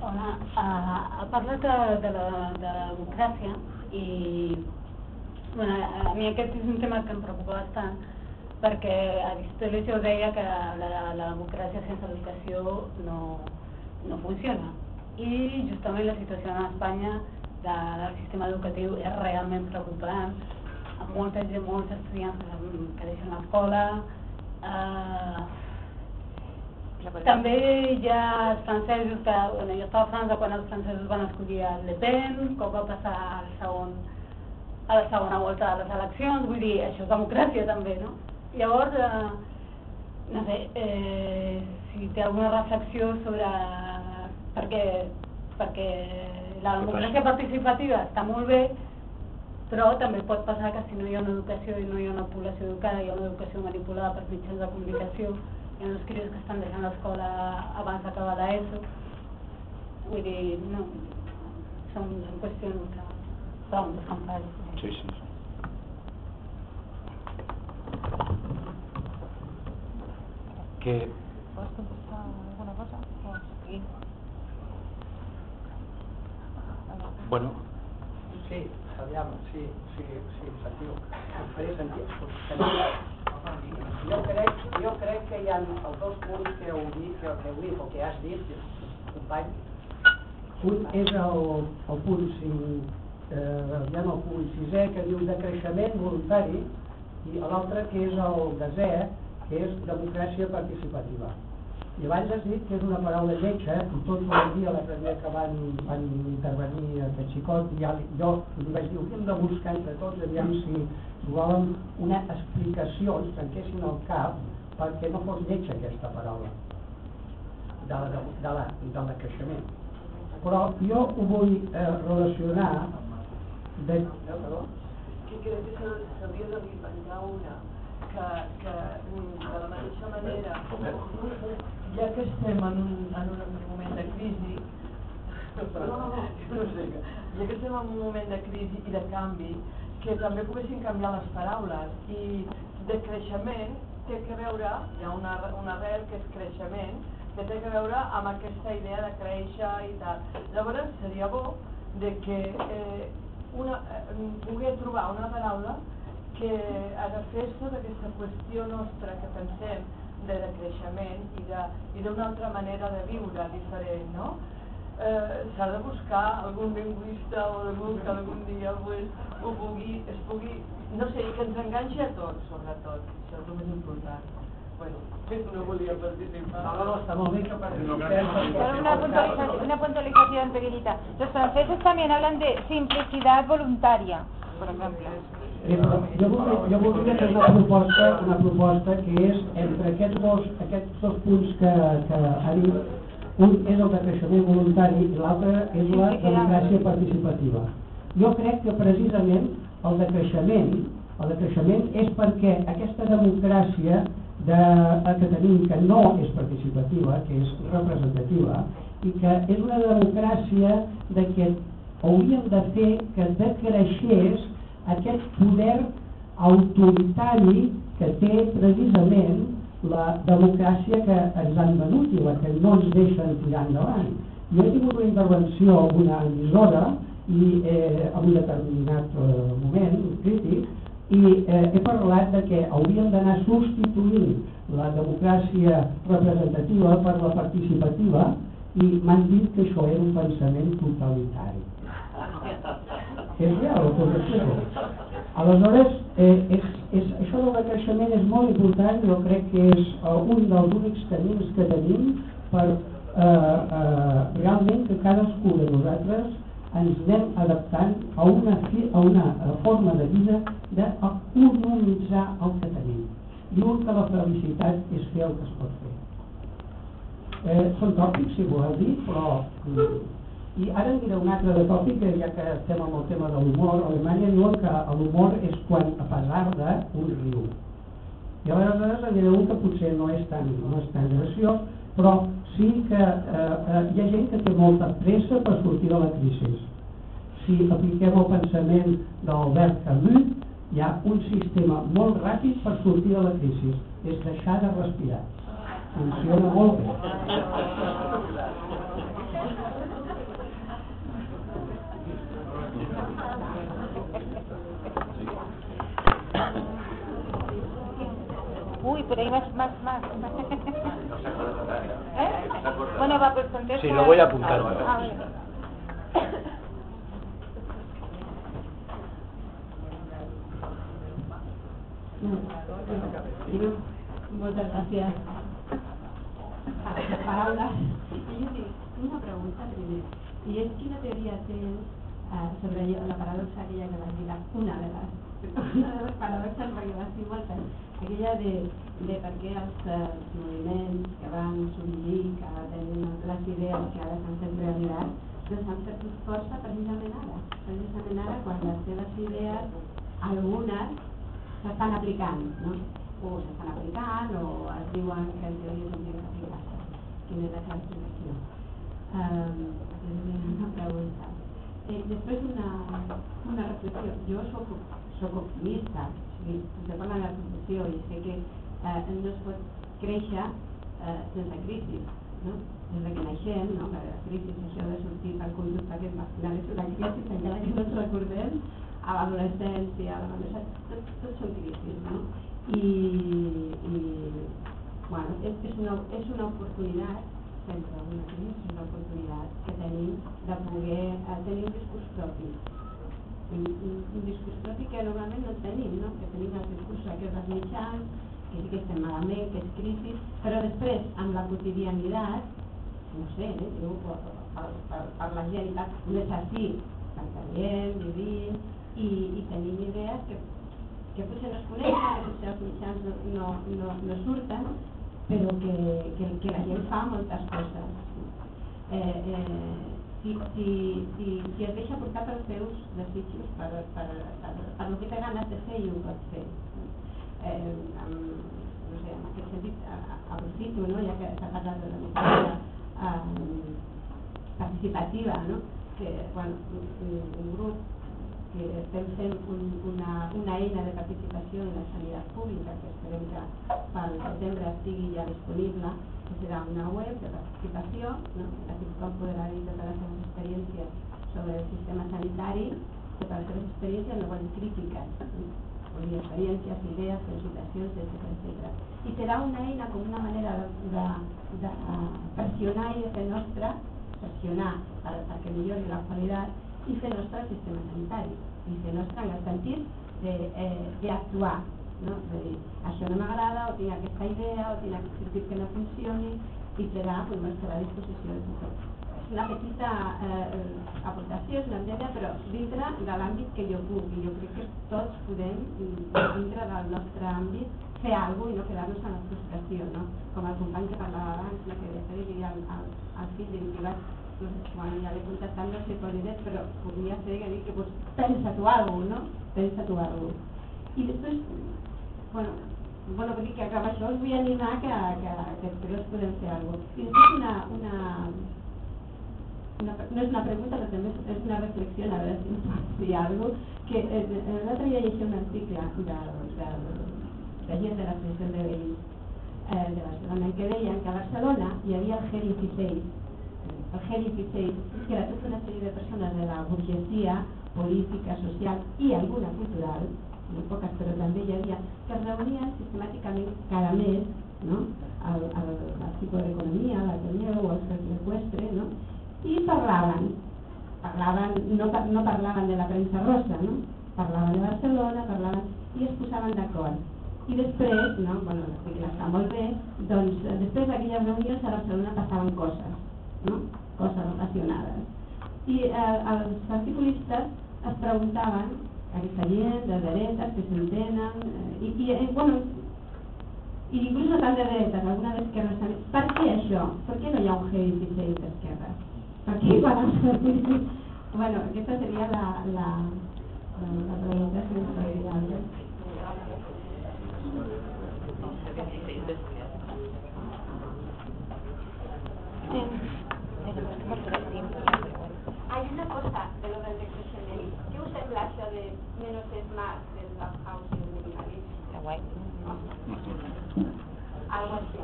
Hola, uh, ha parlat de, de, la, de la democràcia i bueno, a mi aquest és un tema que em preocupa bastant perquè Aristóteles ja ho deia que la, la democràcia sense educació no, no funciona. I justament la situació a Espanya de, del sistema educatiu és realment preocupant. Amb molta gent, molts estudiants que, que deixen l'escola eh, també hi ha els francesos que, bueno, jo estava a França quan els francesos van escollir el Le Pen, com va passar al segon, a la segona volta de les eleccions, vull dir, això és democràcia també, no? Llavors, eh, no sé, eh, si té alguna reflexió sobre... perquè, perquè la democràcia participativa està molt bé, però també pot passar que si no hi ha una educació i no hi ha una població educada, hi ha una educació manipulada per mitjans de comunicació, hi ha uns crios que estan deixant l'escola abans d'acabar l'ESO. Vull dir, no, són, són qüestions que són desenfades. Sí, sí. sí. Que ¿Puedes contestar alguna cosa? O seguir. Bueno, Sí, aviam, sí, sí, sí, sentiu, em faré sentir. Jo crec, jo crec que hi ha els dos punts que heu dit, que, que heu dit, o que has dit, company, Un és el, el punt 5, eh, ja no el punt 6è, que diu de creixement voluntari, i l'altre que és el desè, que és democràcia participativa. I abans has dit que és una paraula lletja, i tots el dia la primera que van, van intervenir aquest xicot, ja, jo li vaig dir, hauríem de buscar entre tots, aviam si trobàvem una explicació, ens trenquessin el cap, perquè no fos lletja aquesta paraula, de la, de, de la, de la creixement. Però jo ho vull eh, relacionar de... Eh, perdó? que crec que s'hauria de inventar una que, que mm, de la mateixa manera ja que estem en un, en un moment de crisi que estem en un moment de crisi i de canvi que també poguessin canviar les paraules i de creixement té que veure, hi ha una, una arrel que és creixement que té que veure amb aquesta idea de créixer i tal. Llavors seria bo de que eh, una, eh, poder trobar una paraula que agafés tota aquesta qüestió nostra que pensem de decreixement i d'una altra manera de viure diferent, no? Eh, S'ha de buscar algun lingüista o algú que algun dia pues, ho pugui, es pugui, no sé, que ens enganxi a tots, sobretot, això és el més important. Bueno, que no volia participar. No, no, está muy bien que participem. Solo una puntualización, una puntualización pequeñita. Los franceses también hablan de simplicidad voluntaria, por ejemplo. Eh, jo, voldria, jo voldria fer una proposta, una proposta que és entre aquests dos, aquests dos punts que, que ha dit, un és el de creixement voluntari i l'altre és la democràcia participativa. Jo crec que precisament el de creixement, el de creixement és perquè aquesta democràcia de, que tenim que no és participativa, que és representativa, i que és una democràcia de que hauríem de fer que decreixés aquest poder autoritari que té precisament la democràcia que ens han venut i la que no ens deixen tirar endavant. Jo he tingut una intervenció amb una emissora i eh, en un determinat eh, moment crític i eh, he parlat de que hauríem d'anar substituint la democràcia representativa per la participativa i m'han dit que això era un pensament totalitari (laughs) és real explico. Aleshores, eh, és, és, això del decreixement és molt important, jo crec que és eh, un dels únics camins que tenim per eh, eh, realment que cadascú de nosaltres ens anem adaptant a una, a una forma de vida d'economitzar el que tenim. Diuen que la felicitat és fer el que es pot fer. Eh, són tòpics, si voleu dir, però i ara en diré un altre de tòpic, ja que estem amb el tema de l'humor. A Alemanya diuen que l'humor és quan a pesar de un riu. I aleshores en diré un que potser no és tan, no és tan graciós, però sí que eh, eh, hi ha gent que té molta pressa per sortir de la crisi. Si apliquem el pensament d'Albert Camus, hi ha un sistema molt ràpid per sortir de la crisi, és deixar de respirar. Funciona molt bé. Uy, pero hay más, más, más. (laughs) ¿Eh? Bueno, va, pues contesta. Sí, lo voy. Ah. Muchas gracias a palabras. Y yo tengo una pregunta primero. Y es quina teoria tens uh, sobre allò, la paradoxa aquella que vas dir, una de les, una de les paradoxes, perquè vas dir moltes, aquella de, de per què els eh, moviments que van sorgir, que tenen les idees que ara s'han fet realitat, no s'han perdut força precisament ara. Precisament ara, quan les seves idees, algunes, s'estan aplicant, no? O s'estan aplicant, o es diuen que en teoria s'han d'aplicar. Quina és la seva explicació? Um, una pregunta. Eh, després una, una reflexió. Jo soc, soc optimista, vostè parla de la professió i sé que eh, no es pot créixer eh, sense crisi, no? Des de que naixem, no? la crisi, això de sortir per conducta que al final és una crisi, encara que no ens recordem, a l'adolescència, a la maduresa, tot, tot són crisis, no? I, i bueno, és, és, una, és una oportunitat sempre una crisi, és una oportunitat que tenim de poder eh, tenir un discurs propi. Un, un, un discurs propi que normalment no tenim, no? que tenim els discursos aquests dels mitjans, que sí que estem malament, que és crisi, però després, amb la quotidianitat, no sé, eh, per, per, per, per la gent no és així, cantariem, vivim, i, i tenim idees que, que potser no es coneixen, que potser els mitjans no, no, no, no surten, però que, que, que la gent fa moltes coses. Eh, eh, si, si, si, si es deixa portar pels teus desitjos, per, per, per, per el que té ganes de fer i ho pot fer. Eh, amb, no sé, en aquest sentit, aprofito, no? ja que s'ha parlat de democràcia eh, participativa, no? que bueno, un, un grup que un, una, una eina de participació en la sanitat pública que esperem que pel setembre estigui ja disponible que serà una web de participació no? que tothom podrà dir totes sobre el sistema sanitari totes les seves experiències no volen crítiques no? Vull dir, experiències, idees, etc. etc. I una eina com una manera de, de, de pressionar i de fer nostra pressionar per, perquè millori la qualitat i fer nostre el sistema sanitari i fer nostre en el sentit d'actuar eh, no? de això no m'agrada o tinc aquesta idea o tinc aquest circuit que no funcioni i serà pues, estarà a disposició de tothom és una petita eh, aportació, és una idea però dintre de l'àmbit que jo puc i jo crec que tots podem dintre del nostre àmbit fer alguna i no quedar-nos en la frustració no? com el company que parlava abans no? que de fer al, al, al fill de privat bueno, ya le contestant no sé per podria ser que pues, pensa tu algo, no? Pensa tu algo. I després, bueno, bueno, vull dir que acaba això animar que, que, que després podem fer alguna cosa. I una, una, una, no és una pregunta, però també és una reflexió, a veure (laughs) si em dir alguna cosa, que eh, l'altre dia llegia un article del, del, de gent de de veïns eh, de Barcelona que deien que a Barcelona hi havia el G16 el G16, que era tota una sèrie de persones de la burgesia política, social i alguna cultural, no poques, però també hi havia, que es reunien sistemàticament cada mes no? al, al, al tipus d'economia, l'Ateneu o al Cercle Equestre, no? i parlaven, parlaven no, no parlaven de la premsa rosa, no? parlaven de Barcelona, parlaven i es posaven d'acord. I després, no? bueno, l'article està molt bé, doncs després d'aquelles reunions a Barcelona passaven coses, no? coses relacionades. I eh, els articulistes es preguntaven aquesta gent de dretes que s'entenen eh, i, i bueno i inclús de dretes, alguna d'esquerres també. Per què això? Per què no hi un G16 d'esquerres? Per què quan els... bueno, aquesta seria la, la, la, pregunta que ens Sí. Hay una cosa de lo del decrecimiento. ¿Qué us sembla això de menos es más del housing minimalista? Está guay. Algo así.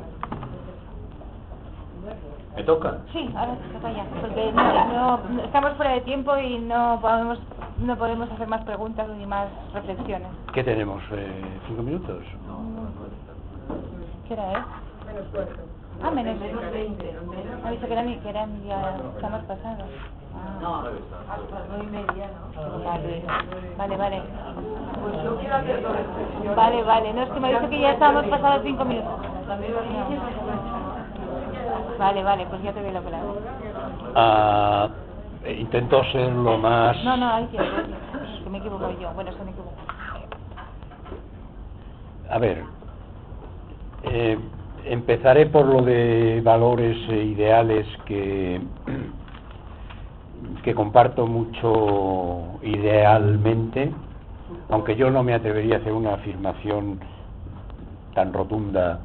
¿Me toca? Sí, ahora te toca ya, porque no, no- estamos fuera de tiempo y no podemos no podemos hacer más preguntas ni más reflexiones. ¿Qué tenemos? Eh, ¿Cinco minutos? ¿Qué hora es? Menos cuarto. Ah, menos Menos 20. Ha dicho que eran, que eran ya estamos pasados. Ah. No, hasta las nueve y media, ¿no? Vale, vale, vale. Pues yo quiero hacer dos. Vale, vale. No, es que me ha dicho que ya estábamos pasados cinco minutos. Vale, vale, pues ya te doy la palabra. Ah, intento ser lo más... No, no, ahí sí. Que me equivoco yo. Bueno, eso me equivoco. A ver, eh, empezaré por lo de valores e ideales que, que comparto mucho idealmente, aunque yo no me atrevería a hacer una afirmación tan rotunda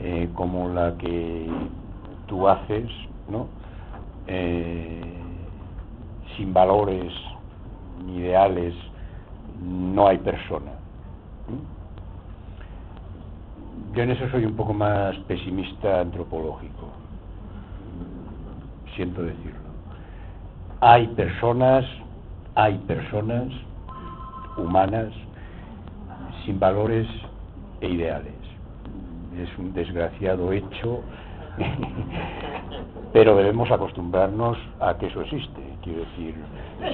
eh, como la que tú haces, ¿no? Eh, sin valores ni ideales no hay persona. Yo en eso soy un poco más pesimista antropológico, siento decirlo. Hay personas, hay personas humanas sin valores e ideales. Es un desgraciado hecho (laughs) pero debemos acostumbrarnos a que eso existe, quiero decir,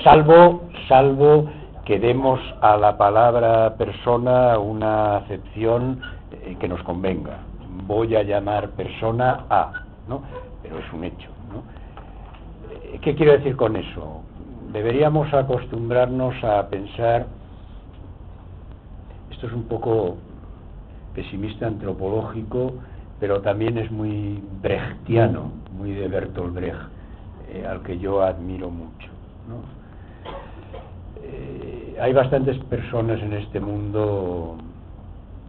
salvo, salvo que demos a la palabra persona una acepción eh, que nos convenga. Voy a llamar persona a, ¿no? Pero es un hecho. Eh, ¿Qué quiero decir con eso? Deberíamos acostumbrarnos a pensar, esto es un poco pesimista antropológico, pero también es muy brechtiano, muy de Bertolt Brecht, eh, al que yo admiro mucho. Hay bastantes personas en este mundo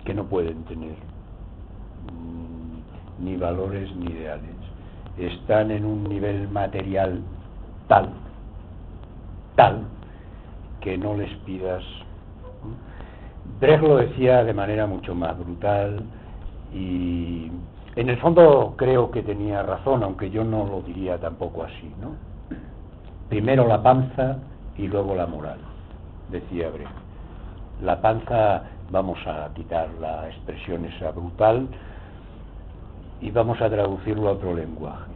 que no pueden tener mm, ni valores ni ideales. Están en un nivel material tal, tal, que no les pidas. Brecht lo decía de manera mucho más brutal, y en el fondo creo que tenía razón, aunque yo no lo diría tampoco así, ¿no? Primero la panza y luego la moral, decía Brecht. La panza, vamos a quitar la expresión esa brutal y vamos a traducirlo a otro lenguaje.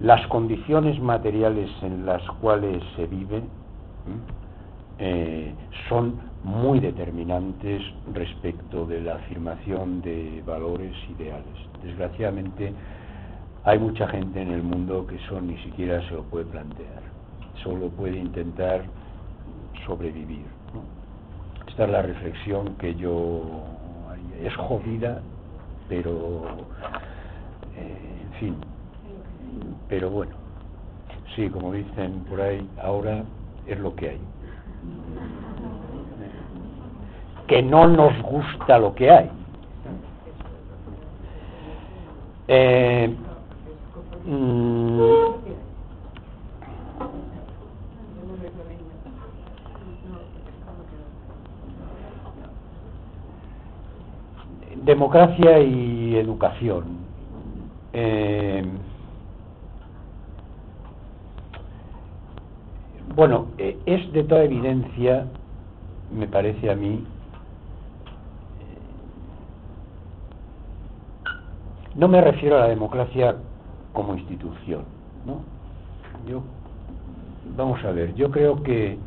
Las condiciones materiales en las cuales se vive eh, son muy determinantes respecto de la afirmación de valores ideales. Desgraciadamente hay mucha gente en el mundo que eso ni siquiera se lo puede plantear, solo puede intentar sobrevivir. Esta es la reflexión que yo. Es jodida, pero eh, en fin, pero bueno, sí, como dicen por ahí, ahora es lo que hay que no nos gusta lo que hay. Eh, mm, democracia y educación. Eh, bueno, eh, es de toda evidencia, me parece a mí, No me refiero a la democracia como institución, ¿no? Yo, vamos a ver, yo creo que, eh,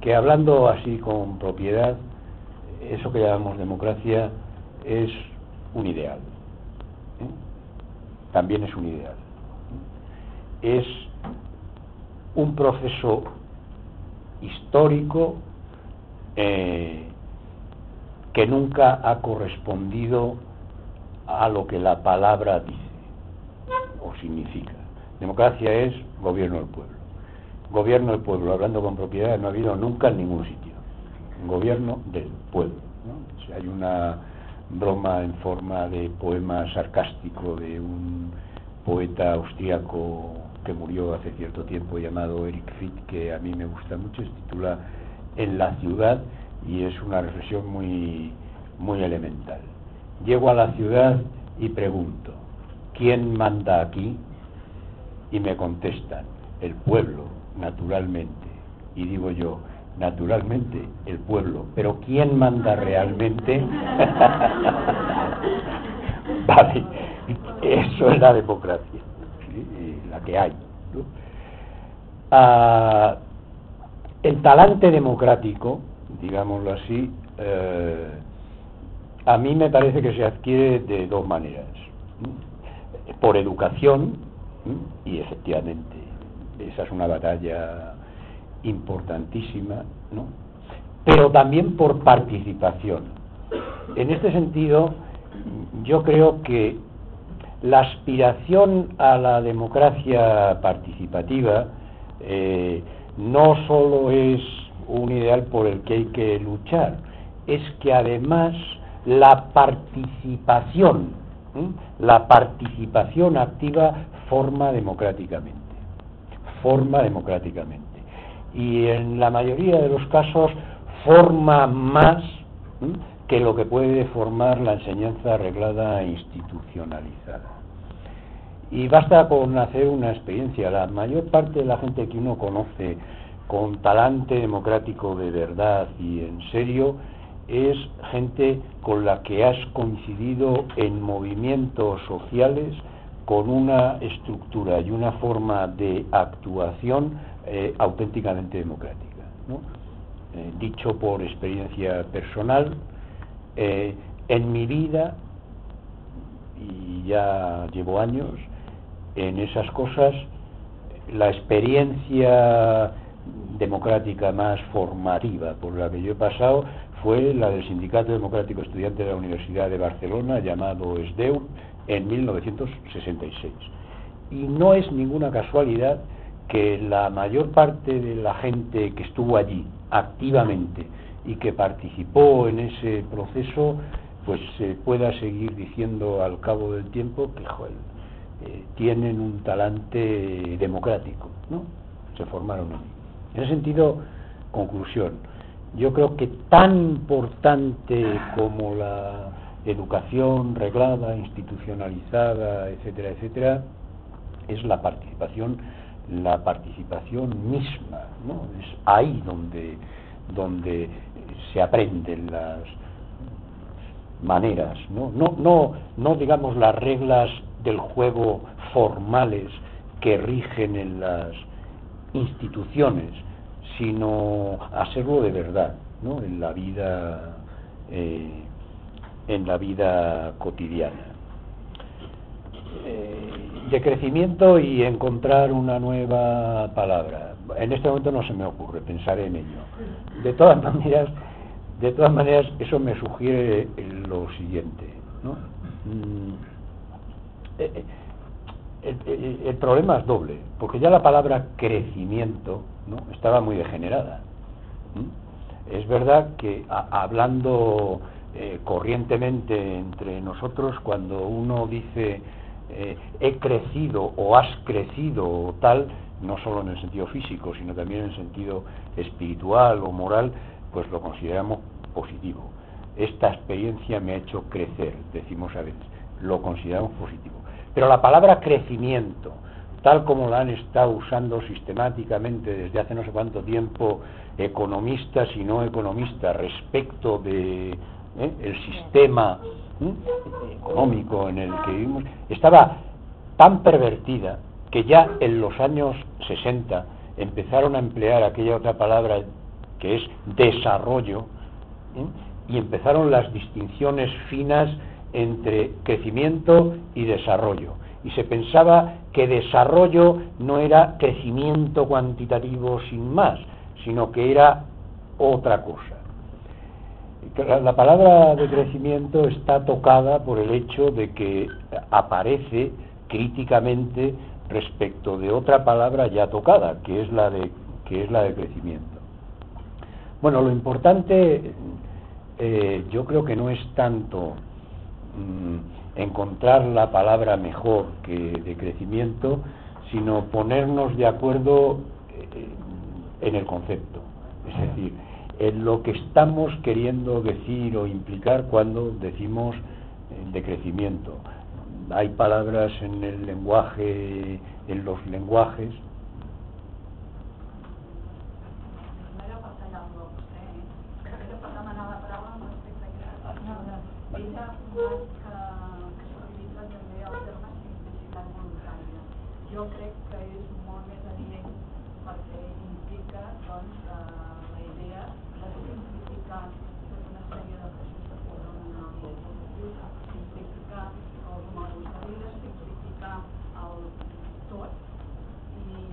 que hablando así con propiedad, eso que llamamos democracia es un ideal. ¿eh? También es un ideal. Es un proceso histórico eh, que nunca ha correspondido a lo que la palabra dice o significa. Democracia es gobierno del pueblo. Gobierno del pueblo, hablando con propiedad, no ha habido nunca en ningún sitio. Gobierno del pueblo. hay una broma en forma de poema sarcástico de un poeta austríaco que murió hace cierto tiempo llamado Eric Fitt, que a mí me gusta mucho, se titula En la ciudad y es una reflexión muy, muy elemental. Llego a la ciudad y pregunto, ¿quién manda aquí? Y me contestan, el pueblo, naturalmente. Y digo yo, naturalmente, el pueblo. Pero ¿quién manda realmente? (laughs) vale, eso es la democracia, la que hay. Ah, el talante democrático, digámoslo así, eh, a mí me parece que se adquiere de dos maneras. Por educación, y efectivamente, esa es una batalla importantísima, ¿no? pero también por participación. En este sentido, yo creo que la aspiración a la democracia participativa eh, no solo es un ideal por el que hay que luchar, es que además la participación, la participación activa forma democráticamente, forma democráticamente. Y en la mayoría de los casos forma más que lo que puede formar la enseñanza arreglada e institucionalizada. Y basta con hacer una experiencia. La mayor parte de la gente que uno conoce con talante democrático de verdad y en serio, es gente con la que has coincidido en movimientos sociales con una estructura y una forma de actuación eh, auténticamente democrática. Eh, dicho por experiencia personal, eh, en mi vida, y ya llevo años en esas cosas, la experiencia democrática más formativa por la que yo he pasado fue la del Sindicato Democrático Estudiante de la Universidad de Barcelona, llamado SDEU, en 1966. Y no es ninguna casualidad que la mayor parte de la gente que estuvo allí activamente y que participó en ese proceso, pues se pueda seguir diciendo al cabo del tiempo que eh, tienen un talante democrático, ¿no? Se formaron allí. En ese sentido, conclusión, yo creo que tan importante como la educación reglada, institucionalizada, etcétera, etcétera, es la participación, la participación misma, ¿no? Es ahí donde, donde se aprenden las maneras, ¿no? No, no, no digamos las reglas del juego formales que rigen en las instituciones, sino hacerlo de verdad, ¿no? En la vida eh, en la vida cotidiana. Eh, de crecimiento y encontrar una nueva palabra. En este momento no se me ocurre, pensaré en ello. De todas (laughs) maneras, de todas maneras, eso me sugiere lo siguiente. ¿no? Mm, eh, eh, el, problema es doble, porque ya la palabra crecimiento ¿no? estaba muy degenerada. Es verdad que hablando eh, corrientemente entre nosotros cuando uno dice eh, he crecido o has crecido o tal, no solo en el sentido físico, sino también en el sentido espiritual o moral, pues lo consideramos positivo. Esta experiencia me ha hecho crecer, decimos a veces, lo consideramos positivo. Pero la palabra crecimiento, tal como la han estado usando sistemáticamente desde hace no sé cuánto tiempo economistas y no economistas respecto de ¿eh? el sistema económico en el que vivimos, estaba tan pervertida que ya en los años 60 empezaron a emplear aquella otra palabra que es desarrollo y empezaron las distinciones finas entre crecimiento y desarrollo. Y se pensaba que desarrollo no era crecimiento cuantitativo sin más, sino que era otra cosa la palabra de crecimiento está tocada por el hecho de que aparece críticamente respecto de otra palabra ya tocada, que es la de, que es la de crecimiento. Bueno, lo importante eh, yo creo que no es tanto mm, encontrar la palabra mejor que de crecimiento, sino ponernos de acuerdo eh, en el concepto. Es decir, en lo que estamos queriendo decir o implicar cuando decimos eh, de crecimiento. Hay palabras en el lenguaje, en los lenguajes, jo crec que és molt més evident perquè implica doncs, la idea de simplificar tota una sèrie de coses que poden anar molt simplificar els modos de vida, simplificar el tot i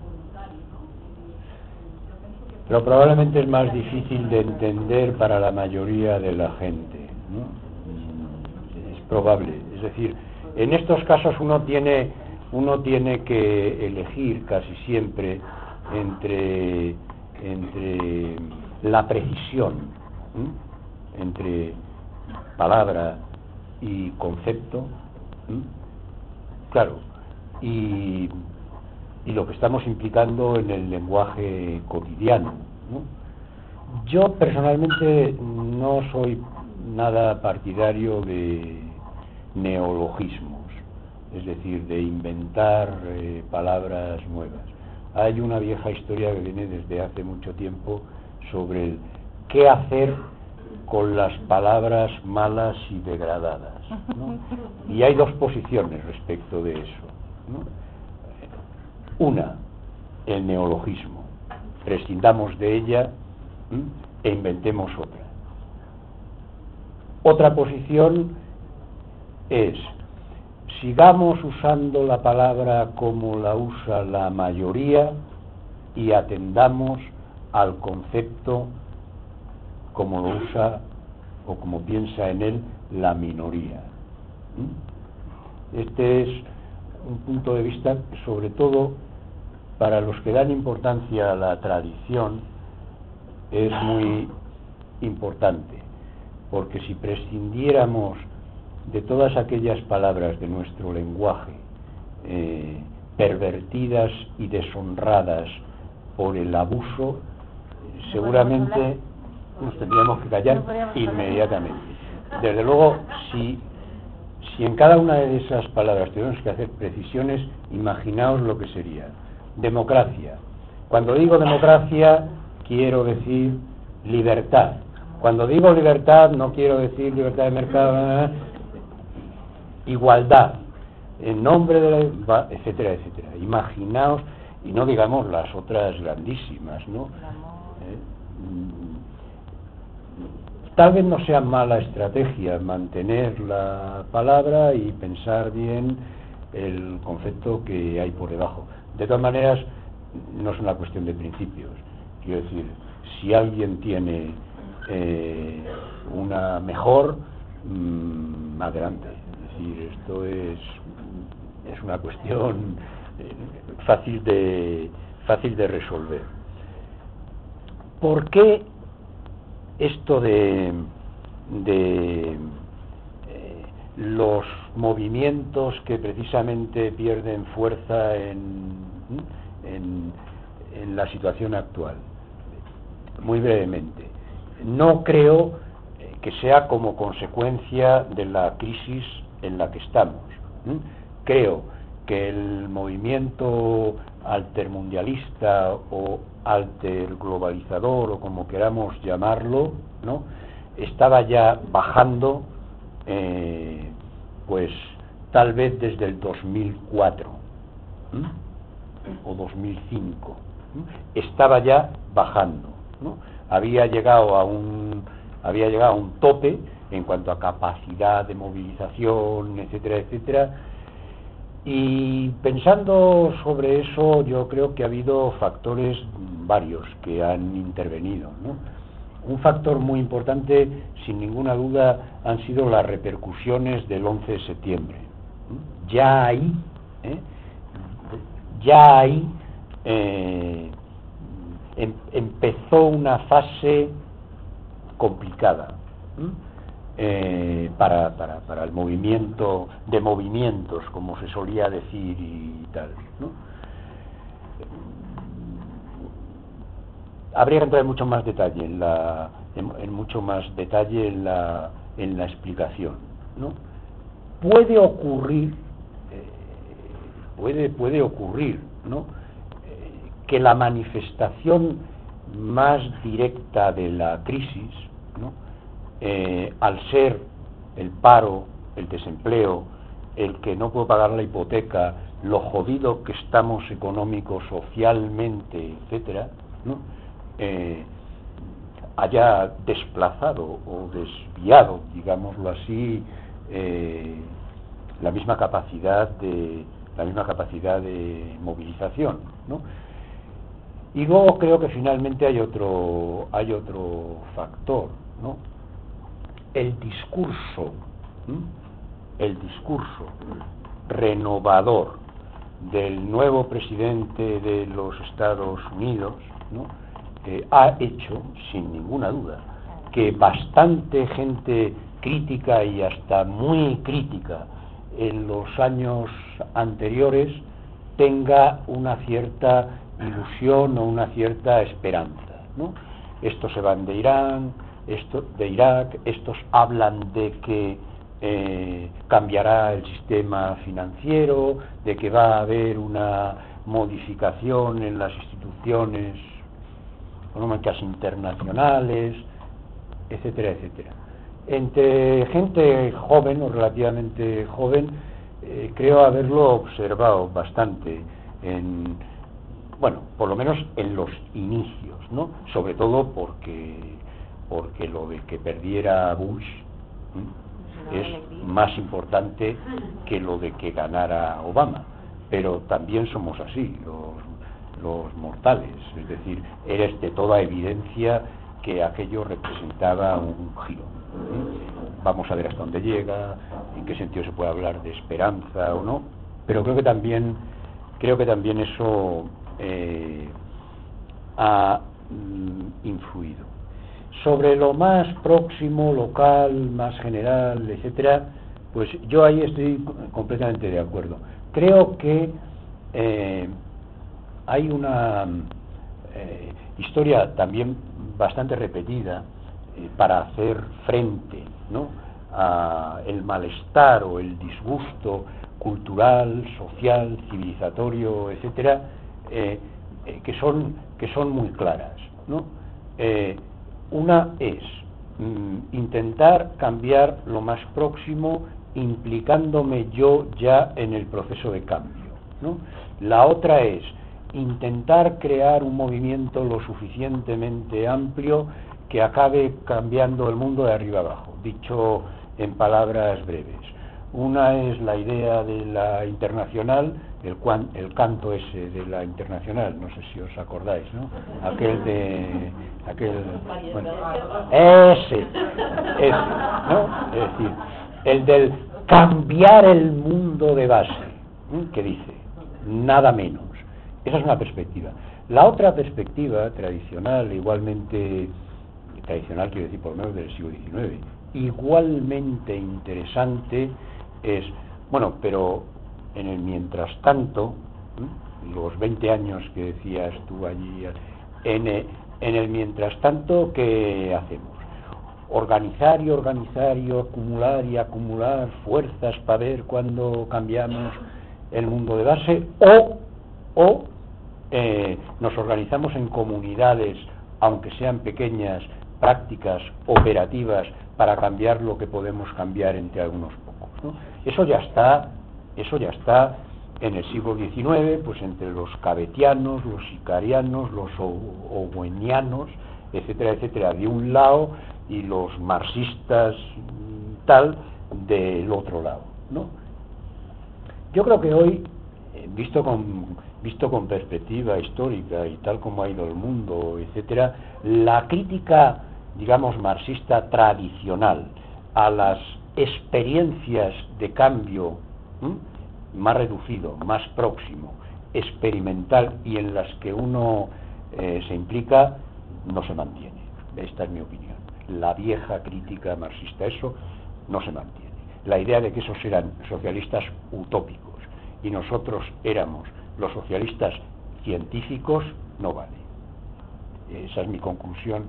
voluntari, no? Pero probablemente es más difícil de entender para la mayoría de la gente. Es probable. Es decir, en estos casos uno tiene uno tiene que elegir casi siempre entre, entre la precisión, entre palabra y concepto, claro, y, y, lo que estamos implicando en el lenguaje cotidiano. Yo personalmente no soy nada partidario de neologismo es decir, de inventar eh, palabras nuevas. Hay una vieja historia que viene desde hace mucho tiempo sobre el qué hacer con las palabras malas y degradadas. ¿no? Y hay dos posiciones respecto de eso. ¿no? Una, el neologismo. Prescindamos de ella e inventemos otra. Otra posición es, sigamos usando la palabra como la usa la mayoría y atendamos al concepto como lo usa o como piensa en él la minoría. Este es un punto de vista, sobre todo para los que dan importancia a la tradición, es muy importante, porque si prescindiéramos de todas aquellas palabras de nuestro lenguaje eh, pervertidas y deshonradas por el abuso, seguramente nos tendríamos que callar inmediatamente. Desde luego, si, si en cada una de esas palabras tenemos que hacer precisiones, imaginaos lo que sería. Democracia. Cuando digo democracia, quiero decir libertad. Cuando digo libertad, no quiero decir libertad de mercado, igualdad, en nombre de la, etcétera, etcétera. Imaginaos, y no digamos las otras grandísimas, ¿no? Eh, Tal vez no sea mala estrategia mantener la palabra y pensar bien el concepto que hay por debajo. De todas maneras, no es una cuestión de principios. Quiero decir, si alguien tiene eh, una mejor, mmm, adelante. Es decir, esto es, es una cuestión eh, fácil de, fácil de resolver. ¿Por qué esto de, de los movimientos que precisamente pierden fuerza en, en, la situación actual. Muy brevemente, no creo que sea como consecuencia de la crisis en la que estamos. Creo que el movimiento altermundialista o alterglobalizador o como queramos llamarlo, ¿no? estaba ya bajando, eh, pues tal vez desde el 2004 ¿m? o 2005, ¿m? estaba ya bajando, ¿no? había llegado a un había llegado a un tope en cuanto a capacidad de movilización, etcétera, etcétera, y pensando sobre eso, yo creo que ha habido factores varios que han intervenido. ¿no? Un factor muy importante, sin ninguna duda, han sido las repercusiones del 11 de septiembre. Ya ahí, ¿eh? ya ahí eh, em, empezó una fase complicada. ¿eh? para, para, para, el movimiento de movimientos, como se solía decir y tal. ¿no? Habría que entrar en mucho más detalle en la, en, mucho más detalle en la, en la explicación. ¿no? Puede ocurrir, eh, puede, puede ocurrir. Eh, que la manifestación más directa de la crisis, eh, al ser el paro, el desempleo, el que no puedo pagar la hipoteca, lo jodido que estamos económico, socialmente, etcétera. Eh, haya desplazado o desviado, digámoslo así, eh, la misma capacidad de la misma capacidad de movilización, ¿no? Y luego creo que finalmente hay otro hay otro factor, ¿no? el discurso, el discurso renovador del nuevo presidente de los Estados Unidos, ¿no? Eh, ha hecho, sin ninguna duda, que bastante gente crítica y hasta muy crítica en los años anteriores tenga una cierta ilusión o una cierta esperanza. ¿no? Estos se van de Irán, esto, de Irak, estos hablan de que eh, cambiará el sistema financiero, de que va a haber una modificación en las instituciones económicas internacionales, etcétera, etcétera. Entre gente joven o relativamente joven, eh, creo haberlo observado bastante en, bueno, por lo menos en los inicios, ¿no? Sobre todo porque, porque lo de que perdiera Bush es más importante que lo de que ganara Obama. Pero también somos así, los, los mortales. Es decir, eres de toda evidencia que aquello representaba un giro. ¿eh? Vamos a ver hasta dónde llega, en qué sentido se puede hablar de esperanza o no, pero creo que también creo que también eso eh, ha mm, influido. Sobre lo más próximo, local, más general, etcétera, pues yo ahí estoy completamente de acuerdo. Creo que eh, hay una eh, historia también bastante repetida eh, para hacer frente ¿no? a el malestar o el disgusto cultural, social, civilizatorio, etcétera, eh, que son que son muy claras. ¿no? Una es mm, intentar cambiar lo más próximo implicándome yo ya en el proceso de cambio. ¿no? La otra es intentar crear un movimiento lo suficientemente amplio que acabe cambiando el mundo de arriba abajo, dicho en palabras breves. Una es la idea de la internacional, el, cuan, el canto ese de la internacional, no sé si os acordáis, ¿no? Aquel de. aquel. Ese, ¿no? Es decir, el del cambiar el mundo de base, ¿eh? que dice, nada menos. Esa es una perspectiva. La otra perspectiva tradicional, igualmente tradicional, quiero decir, por lo menos del siglo XIX, igualmente interesante es, bueno, pero en el mientras tanto, los 20 años que decías tú allí, en el, en el mientras tanto, ¿qué hacemos? Organizar y organizar y acumular y acumular fuerzas para ver cuándo cambiamos el mundo de base o, o eh, nos organizamos en comunidades, aunque sean pequeñas, prácticas, operativas, para cambiar lo que podemos cambiar entre algunos pocos. ¿no? Eso ya está, eso ya está en el siglo XIX, pues entre los cabetianos, los sicarianos, los owenianos, etcétera, etcétera, de un lado y los marxistas tal del otro lado. Yo creo que hoy, eh, visto con visto con perspectiva histórica y tal como ha ido el mundo, etcétera, la crítica, digamos, marxista tradicional a las experiencias de cambio más reducido, más próximo, experimental y en las que uno eh, se implica, no se mantiene. Esta es mi opinión. La vieja crítica marxista, eso no se mantiene. La idea de que esos eran socialistas utópicos y nosotros éramos los socialistas científicos no vale. Esa es mi conclusión,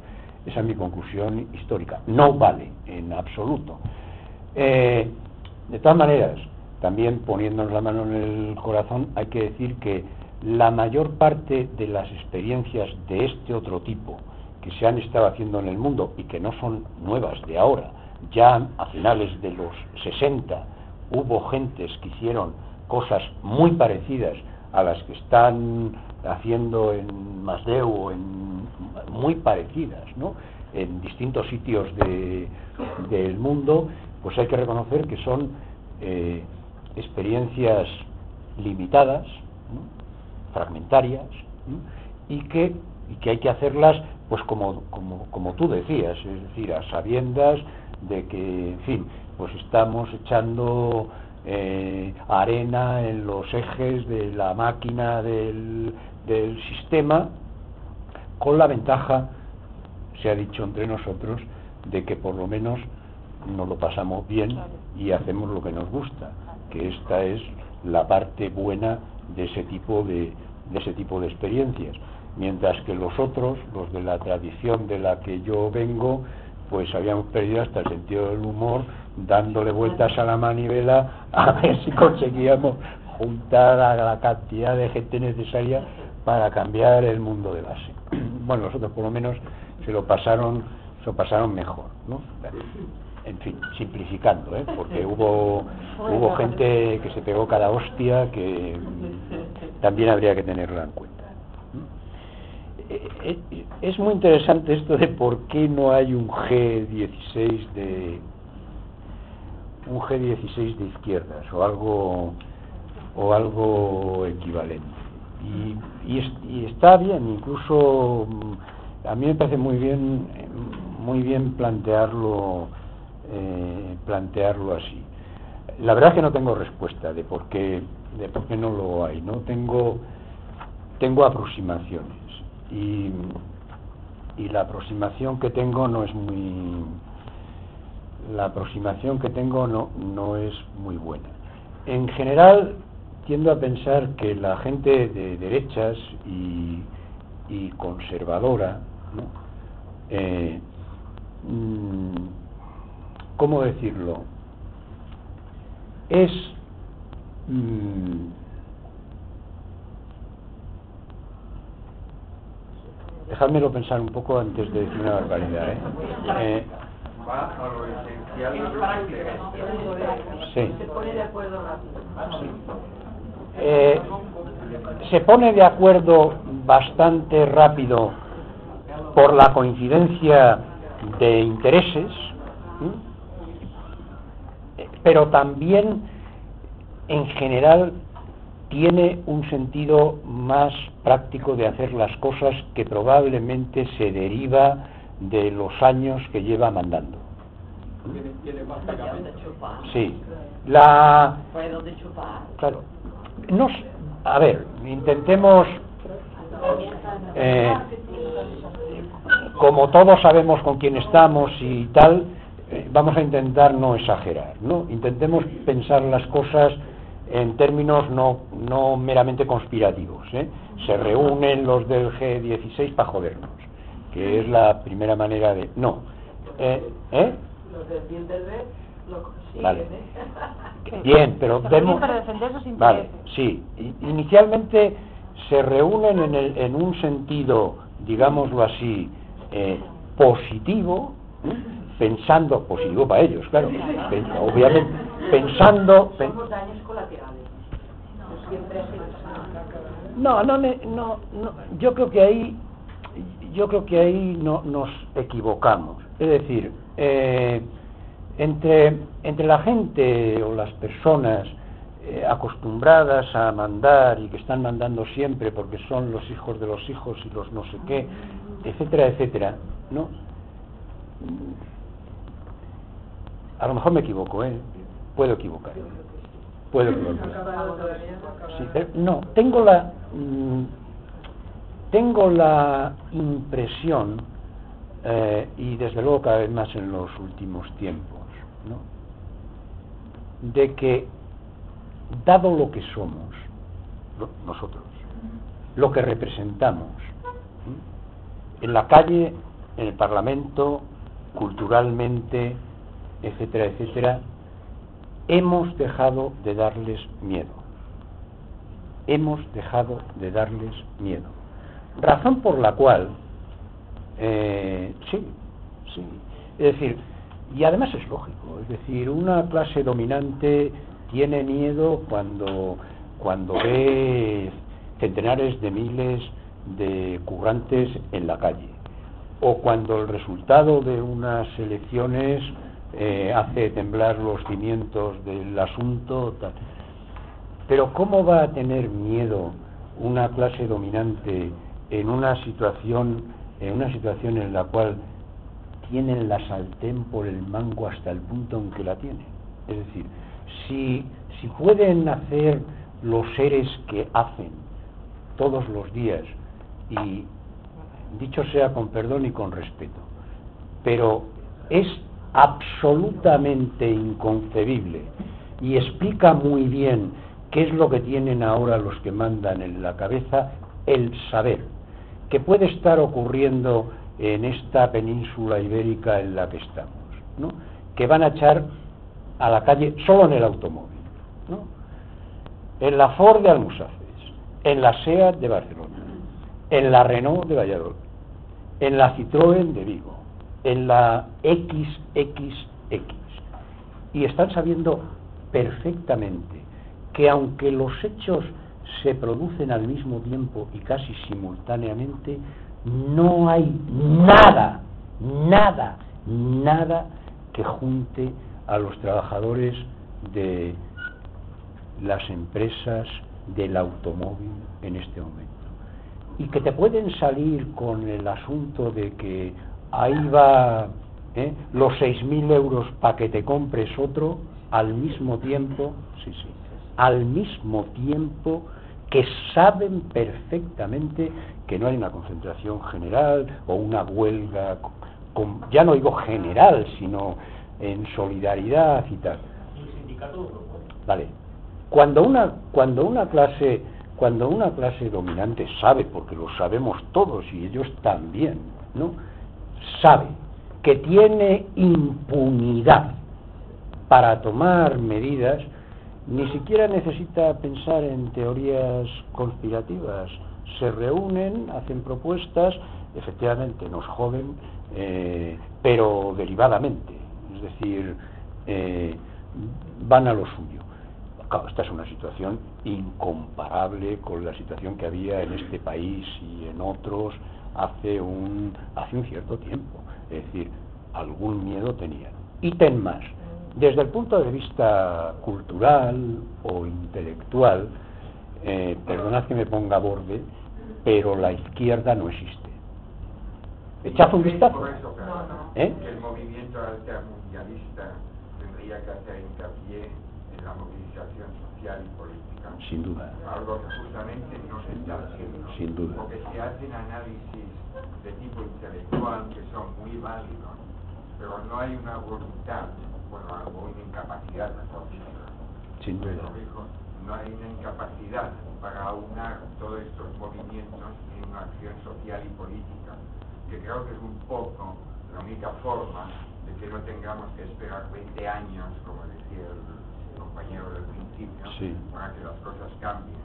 esa es mi conclusión histórica. No vale en absoluto. Eh, de todas maneras, también poniéndonos la mano en el corazón, hay que decir que la mayor parte de las experiencias de este otro tipo que se han estado haciendo en el mundo y que no son nuevas de ahora, ya a finales de los 60 hubo gentes que hicieron cosas muy parecidas a las que están haciendo en Masdeu o en muy parecidas, ¿no? En distintos sitios de, del mundo, pues hay que reconocer que son eh, experiencias limitadas, fragmentarias, y que y que hay que hacerlas pues como, como, como tú decías, es decir, a sabiendas de que, en fin, pues estamos echando eh, arena en los ejes de la máquina del, del sistema, con la ventaja, se ha dicho entre nosotros, de que por lo menos nos lo pasamos bien y hacemos lo que nos gusta, que esta es la parte buena de ese tipo de, de ese tipo de experiencias. Mientras que los otros, los de la tradición de la que yo vengo, pues habíamos perdido hasta el sentido del humor dándole vueltas a la manivela a ver si conseguíamos juntar a la cantidad de gente necesaria para cambiar el mundo de base. (clears throat) Bueno, nosotros por lo menos se lo pasaron se lo pasaron mejor, ¿no? En fin, simplificando, ¿eh? porque hubo, hubo gente que se pegó cada hostia que también habría que tenerla en cuenta. Eh, eh, Es muy interesante esto de por qué no hay un G16 de un G16 de izquierdas o algo o algo equivalente. Y, y, es- y está bien, incluso mm, a mí me parece muy bien muy bien plantearlo eh, plantearlo así. La verdad es que no tengo respuesta de por qué de por qué no lo hay, no tengo tengo aproximaciones y, y la aproximación que tengo no es muy la aproximación que tengo no, no es muy buena. En general, tiendo a pensar que la gente de derechas y, conservadora, ¿no? Eh, mm, ¿cómo decirlo? Es mm, dejádmelo pensar un poco antes de decir una barbaridad. ¿eh? Eh, Va a lo esencial de lo que interesa. Sí. Se pone de acuerdo rápido. Eh, se pone de acuerdo bastante rápido por la coincidencia de intereses. Eh, pero también en general tiene un sentido más práctico de hacer las cosas que probablemente se deriva de los años que lleva mandando. Sí, la. Claro. No, s- a ver, intentemos, eh, como todos sabemos con quién estamos y tal, eh, vamos a intentar no exagerar, ¿no? Intentemos pensar las cosas en términos no, no meramente conspirativos, ¿eh? Se reúnen los del G16 para jodernos, que es la primera manera de... No. Eh, ¿eh? Los del bien del red lo consiguen, Vale. ¿eh? (laughs) Bien, pero vemos... para defender sus Vale, sí. Inicialmente se reúnen en, el- en un sentido, digámoslo así, eh, positivo, ¿eh? pensando, positivo para ellos, claro, obviamente, pensando... pen- no, no, no, no, yo creo que ahí, yo creo que ahí no, nos equivocamos. Es decir, eh, entre, entre la gente o las personas eh, acostumbradas a mandar y que están mandando siempre porque son los hijos de los hijos y los no sé qué, etcétera, etcétera, ¿no? A lo mejor me equivoco, ¿eh? Puedo equivocarme. Puedo equivocarme. Sí, no, tengo la mm, tengo la impresión eh, y desde luego cada vez más en los últimos tiempos, ¿no? de que dado lo que somos nosotros, lo que representamos en la calle, en el Parlamento, culturalmente, etcétera, etcétera, hemos dejado de darles miedo hemos dejado de darles miedo. Razón por la cual, eh, sí, sí, es decir, y además es lógico, es decir, una clase dominante tiene miedo cuando, cuando ve centenares de miles de currantes en la calle, o cuando el resultado de unas elecciones eh, hace temblar los cimientos del asunto. tal. Pero ¿cómo va a tener miedo una clase dominante en una situación en una situación en la cual tienen la sartén por el mango hasta el punto en que la tienen? Es decir, si si pueden hacer los seres que hacen todos los días y dicho sea con perdón y con respeto, pero es absolutamente inconcebible y explica muy bien qué es lo que tienen ahora los que mandan en la cabeza el saber que puede estar ocurriendo en esta península ibérica en la que estamos, ¿no? que van a echar a la calle solo en el automóvil, ¿no? en la Ford de Almusaces, en la SEAT de Barcelona, en la Renault de Valladolid, en la Citroën de Vigo, en la XXX y están sabiendo perfectamente que aunque los hechos se producen al mismo tiempo y casi simultáneamente, no hay nada, nada, nada que junte a los trabajadores de las empresas del automóvil en este momento. Y que te pueden salir con el asunto de que ahí va ¿eh? los 6.000 euros para que te compres otro al mismo tiempo, sí, sí, al mismo tiempo que saben perfectamente que no hay una concentración general o una huelga, con, ya no digo general, sino en solidaridad y tal. Vale. Cuando una, cuando una clase, cuando una clase dominante sabe, porque lo sabemos todos y ellos también, ¿no? Sabe que tiene impunidad para tomar medidas, ni siquiera necesita pensar en teorías conspirativas. Se reúnen, hacen propuestas, efectivamente nos joden, eh, pero derivadamente. Es decir, eh, van a lo suyo. esta es una situación incomparable con la situación que había en este país y en otros hace un, hace un cierto tiempo. Es decir, algún miedo tenían. Y ten más, desde el punto de vista cultural o intelectual, eh, perdonad que me ponga borde, pero la izquierda no existe. Echad un vistazo. Por eso, ¿Eh? que el movimiento altermundialista tendría que hacer hincapié en la movilización social y política. Sin duda. Algo que justamente no se está haciendo. Sin duda. Porque se hacen análisis de tipo intelectual que son muy válidos, pero no hay una voluntad, bueno, una incapacidad, mejor dicho. Sin duda. No hay una incapacidad para aunar todos estos movimientos en una acción social y política, que creo que es un poco la única forma de que no tengamos que esperar 20 años, como decía el compañero del principio, Sí. para que las cosas cambien.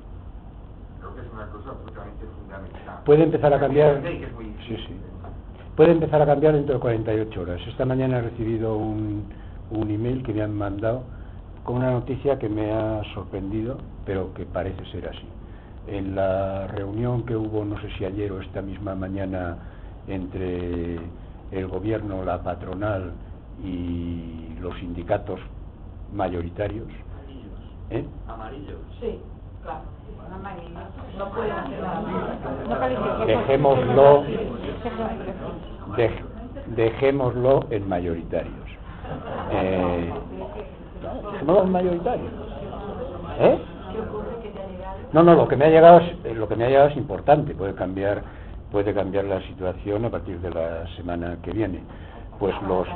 Creo que es una cosa absolutamente fundamental. Puede empezar a cambiar. Sí, sí. Puede empezar a cambiar dentro de 48 horas. Esta mañana he recibido un, un email que me han mandado con una noticia que me ha sorprendido, pero que parece ser así. En la reunión que hubo, no sé si ayer o esta misma mañana, entre el gobierno, la patronal y los sindicatos mayoritarios, ¿eh? Amarillos. Sí, claro. No pueden hacer nada. No califiquemos. dejémoslo, dej- dejémoslo en mayoritarios. Eh, mayoritarios. ¿Eh? No, no, lo que me ha llegado es, eh, lo que me ha llegado es importante, puede cambiar, puede cambiar la situación a partir de la semana que viene. Pues los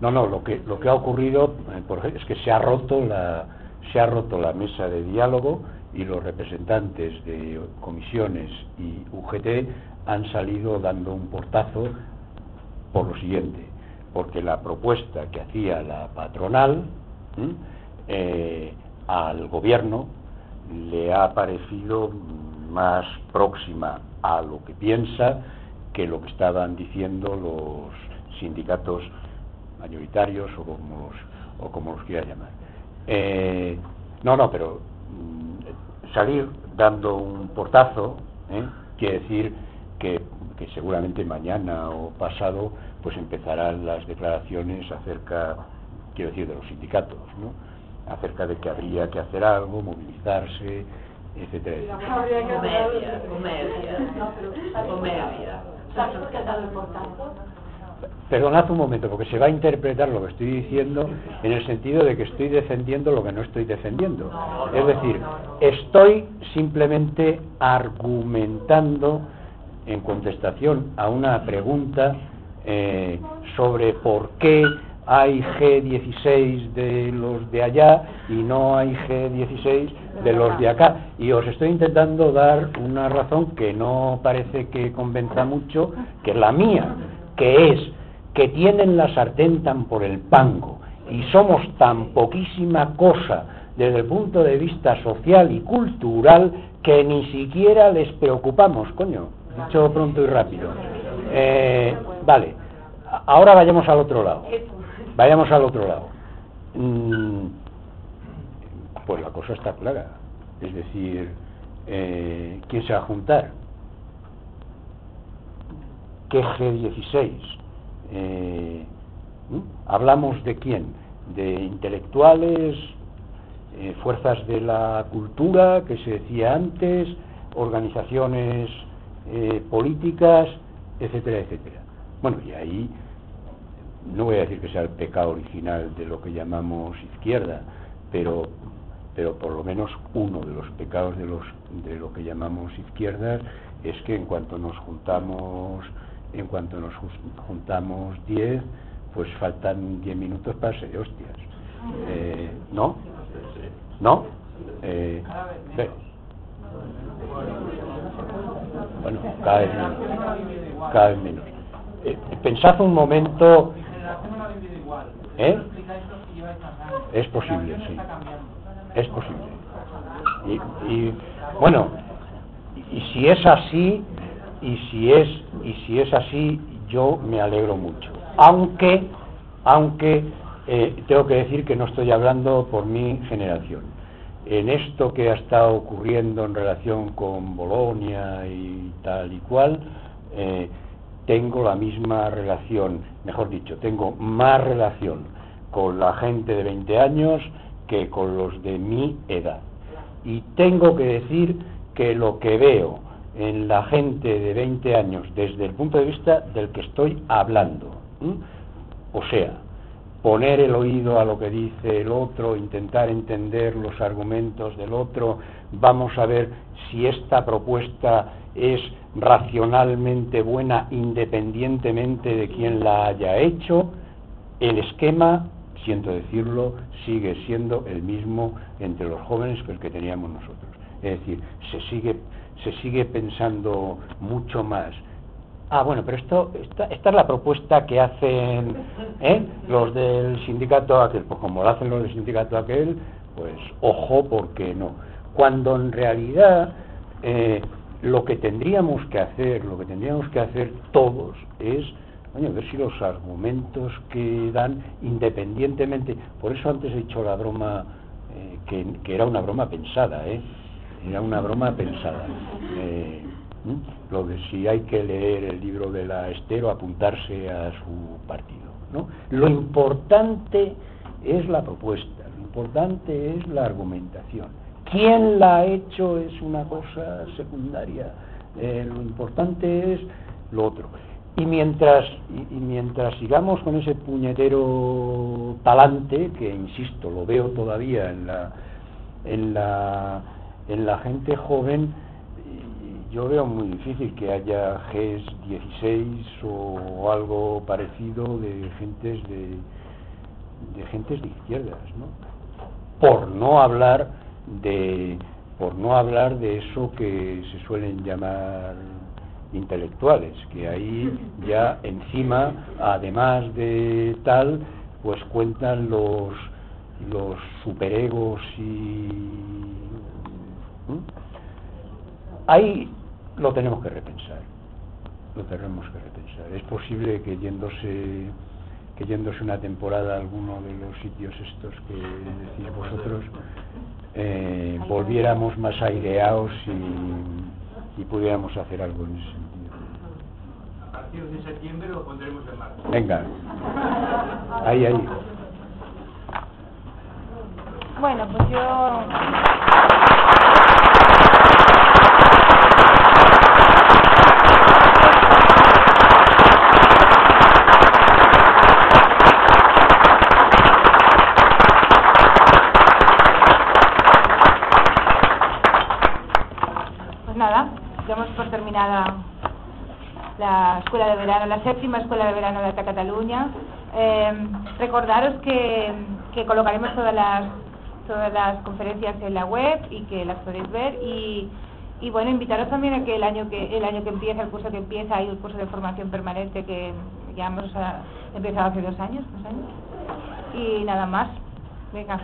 No, no, lo que lo que ha ocurrido es que se ha roto la se ha roto la mesa de diálogo y los representantes de comisiones y UGT han salido dando un portazo por lo siguiente, porque la propuesta que hacía la patronal eh, al gobierno le ha parecido más próxima a lo que piensa que lo que estaban diciendo los sindicatos mayoritarios o como los, o como los quiera llamar. Eh, no, no, pero mm, salir dando un portazo ¿eh? quiere decir que, que seguramente mañana o pasado pues empezarán las declaraciones acerca, quiero decir, de los sindicatos, ¿no? acerca de que habría que hacer algo, movilizarse, etcétera, comedia, No, pero- comedia. ¿Sabes por qué ha dado el portazo? Perdonad un momento, porque se va a interpretar lo que estoy diciendo en el sentido de que estoy defendiendo lo que no estoy defendiendo. Es decir, estoy simplemente argumentando en contestación a una pregunta eh, sobre por qué hay G16 de los de allá y no hay G16 de los de acá. Y os estoy intentando dar una razón que no parece que convenza mucho, que es la mía, que es que tienen la sartén tan por el pango y somos tan poquísima cosa desde el punto de vista social y cultural que ni siquiera les preocupamos, coño, dicho pronto y rápido. Eh, vale, ahora vayamos al otro lado. Vayamos al otro lado. Mm, pues la cosa está clara. Es decir, eh, ¿quién se va a juntar? ¿Qué G16? Eh, ¿Hablamos de quién? ¿De intelectuales? Eh, ¿Fuerzas de la cultura, que se decía antes? ¿Organizaciones eh, políticas? Etcétera, etcétera. Bueno, y ahí no voy a decir que sea el pecado original de lo que llamamos izquierda, pero pero por lo menos uno de los pecados de los de lo que llamamos izquierdas es que en cuanto nos juntamos en cuanto nos juntamos 10 pues faltan 10 minutos para ser hostias eh, ¿no? ¿no? Eh, cada vez menos cada vez menos eh, pensad un momento ¿eh? es posible, sí es posible. Y, bueno, y si es así, y si es, y si es así, yo me alegro mucho. Aunque, aunque eh, tengo que decir que no estoy hablando por mi generación. En esto que ha estado ocurriendo en relación con Bolonia y tal y cual, eh, tengo la misma relación, mejor dicho, tengo más relación con la gente de 20 años que con los de mi edad. Y tengo que decir que lo que veo en la gente de 20 años desde el punto de vista del que estoy hablando, o sea, poner el oído a lo que dice el otro, intentar entender los argumentos del otro, vamos a ver si esta propuesta es racionalmente buena independientemente de quién la haya hecho, el esquema siento decirlo, sigue siendo el mismo entre los jóvenes que el que teníamos nosotros. Es decir, se sigue, se sigue pensando mucho más. Ah, bueno, pero esto, esta, esta es la propuesta que hacen ¿eh? los del sindicato aquel. Pues como lo hacen los del sindicato aquel, pues ojo, porque no. Cuando en realidad eh, lo que tendríamos que hacer, lo que tendríamos que hacer todos es Coño, ver si los argumentos que dan independientemente, por eso antes he dicho la broma, eh, que, era una broma pensada, ¿eh? Era una broma pensada. Eh, lo de si hay que leer el libro de la Estero, apuntarse a su partido. ¿no? Lo importante es la propuesta, lo importante es la argumentación. ¿Quién la ha hecho es una cosa secundaria? Eh, lo importante es lo otro. Y mientras, y, mientras sigamos con ese puñetero talante, que insisto, lo veo todavía en la, en la, en la gente joven, yo veo muy difícil que haya GES 16 o, algo parecido de gentes de, de gentes de izquierdas, ¿no? Por no hablar de por no hablar de eso que se suelen llamar intelectuales, que ahí ya encima, además de tal, pues cuentan los, los superegos y... Ahí lo tenemos que repensar, lo tenemos que repensar. Es posible que yéndose que yéndose una temporada a alguno de los sitios estos que decís vosotros, eh, volviéramos más aireados y y pudiéramos hacer algo en ese sentido. A partir de septiembre lo pondremos en marcha. Venga. Ahí, ahí. Bueno, pues yo... terminada la escuela de verano, la séptima escuela de verano de Alta Cataluña. Eh, recordaros que, colocaremos todas las todas las conferencias en la web y que las podéis ver. Y, bueno invitaros también a que el año que el año que empieza el curso que empieza hay un curso de formación permanente que ya hemos empezado hace dos años dos años. Y nada más. Venga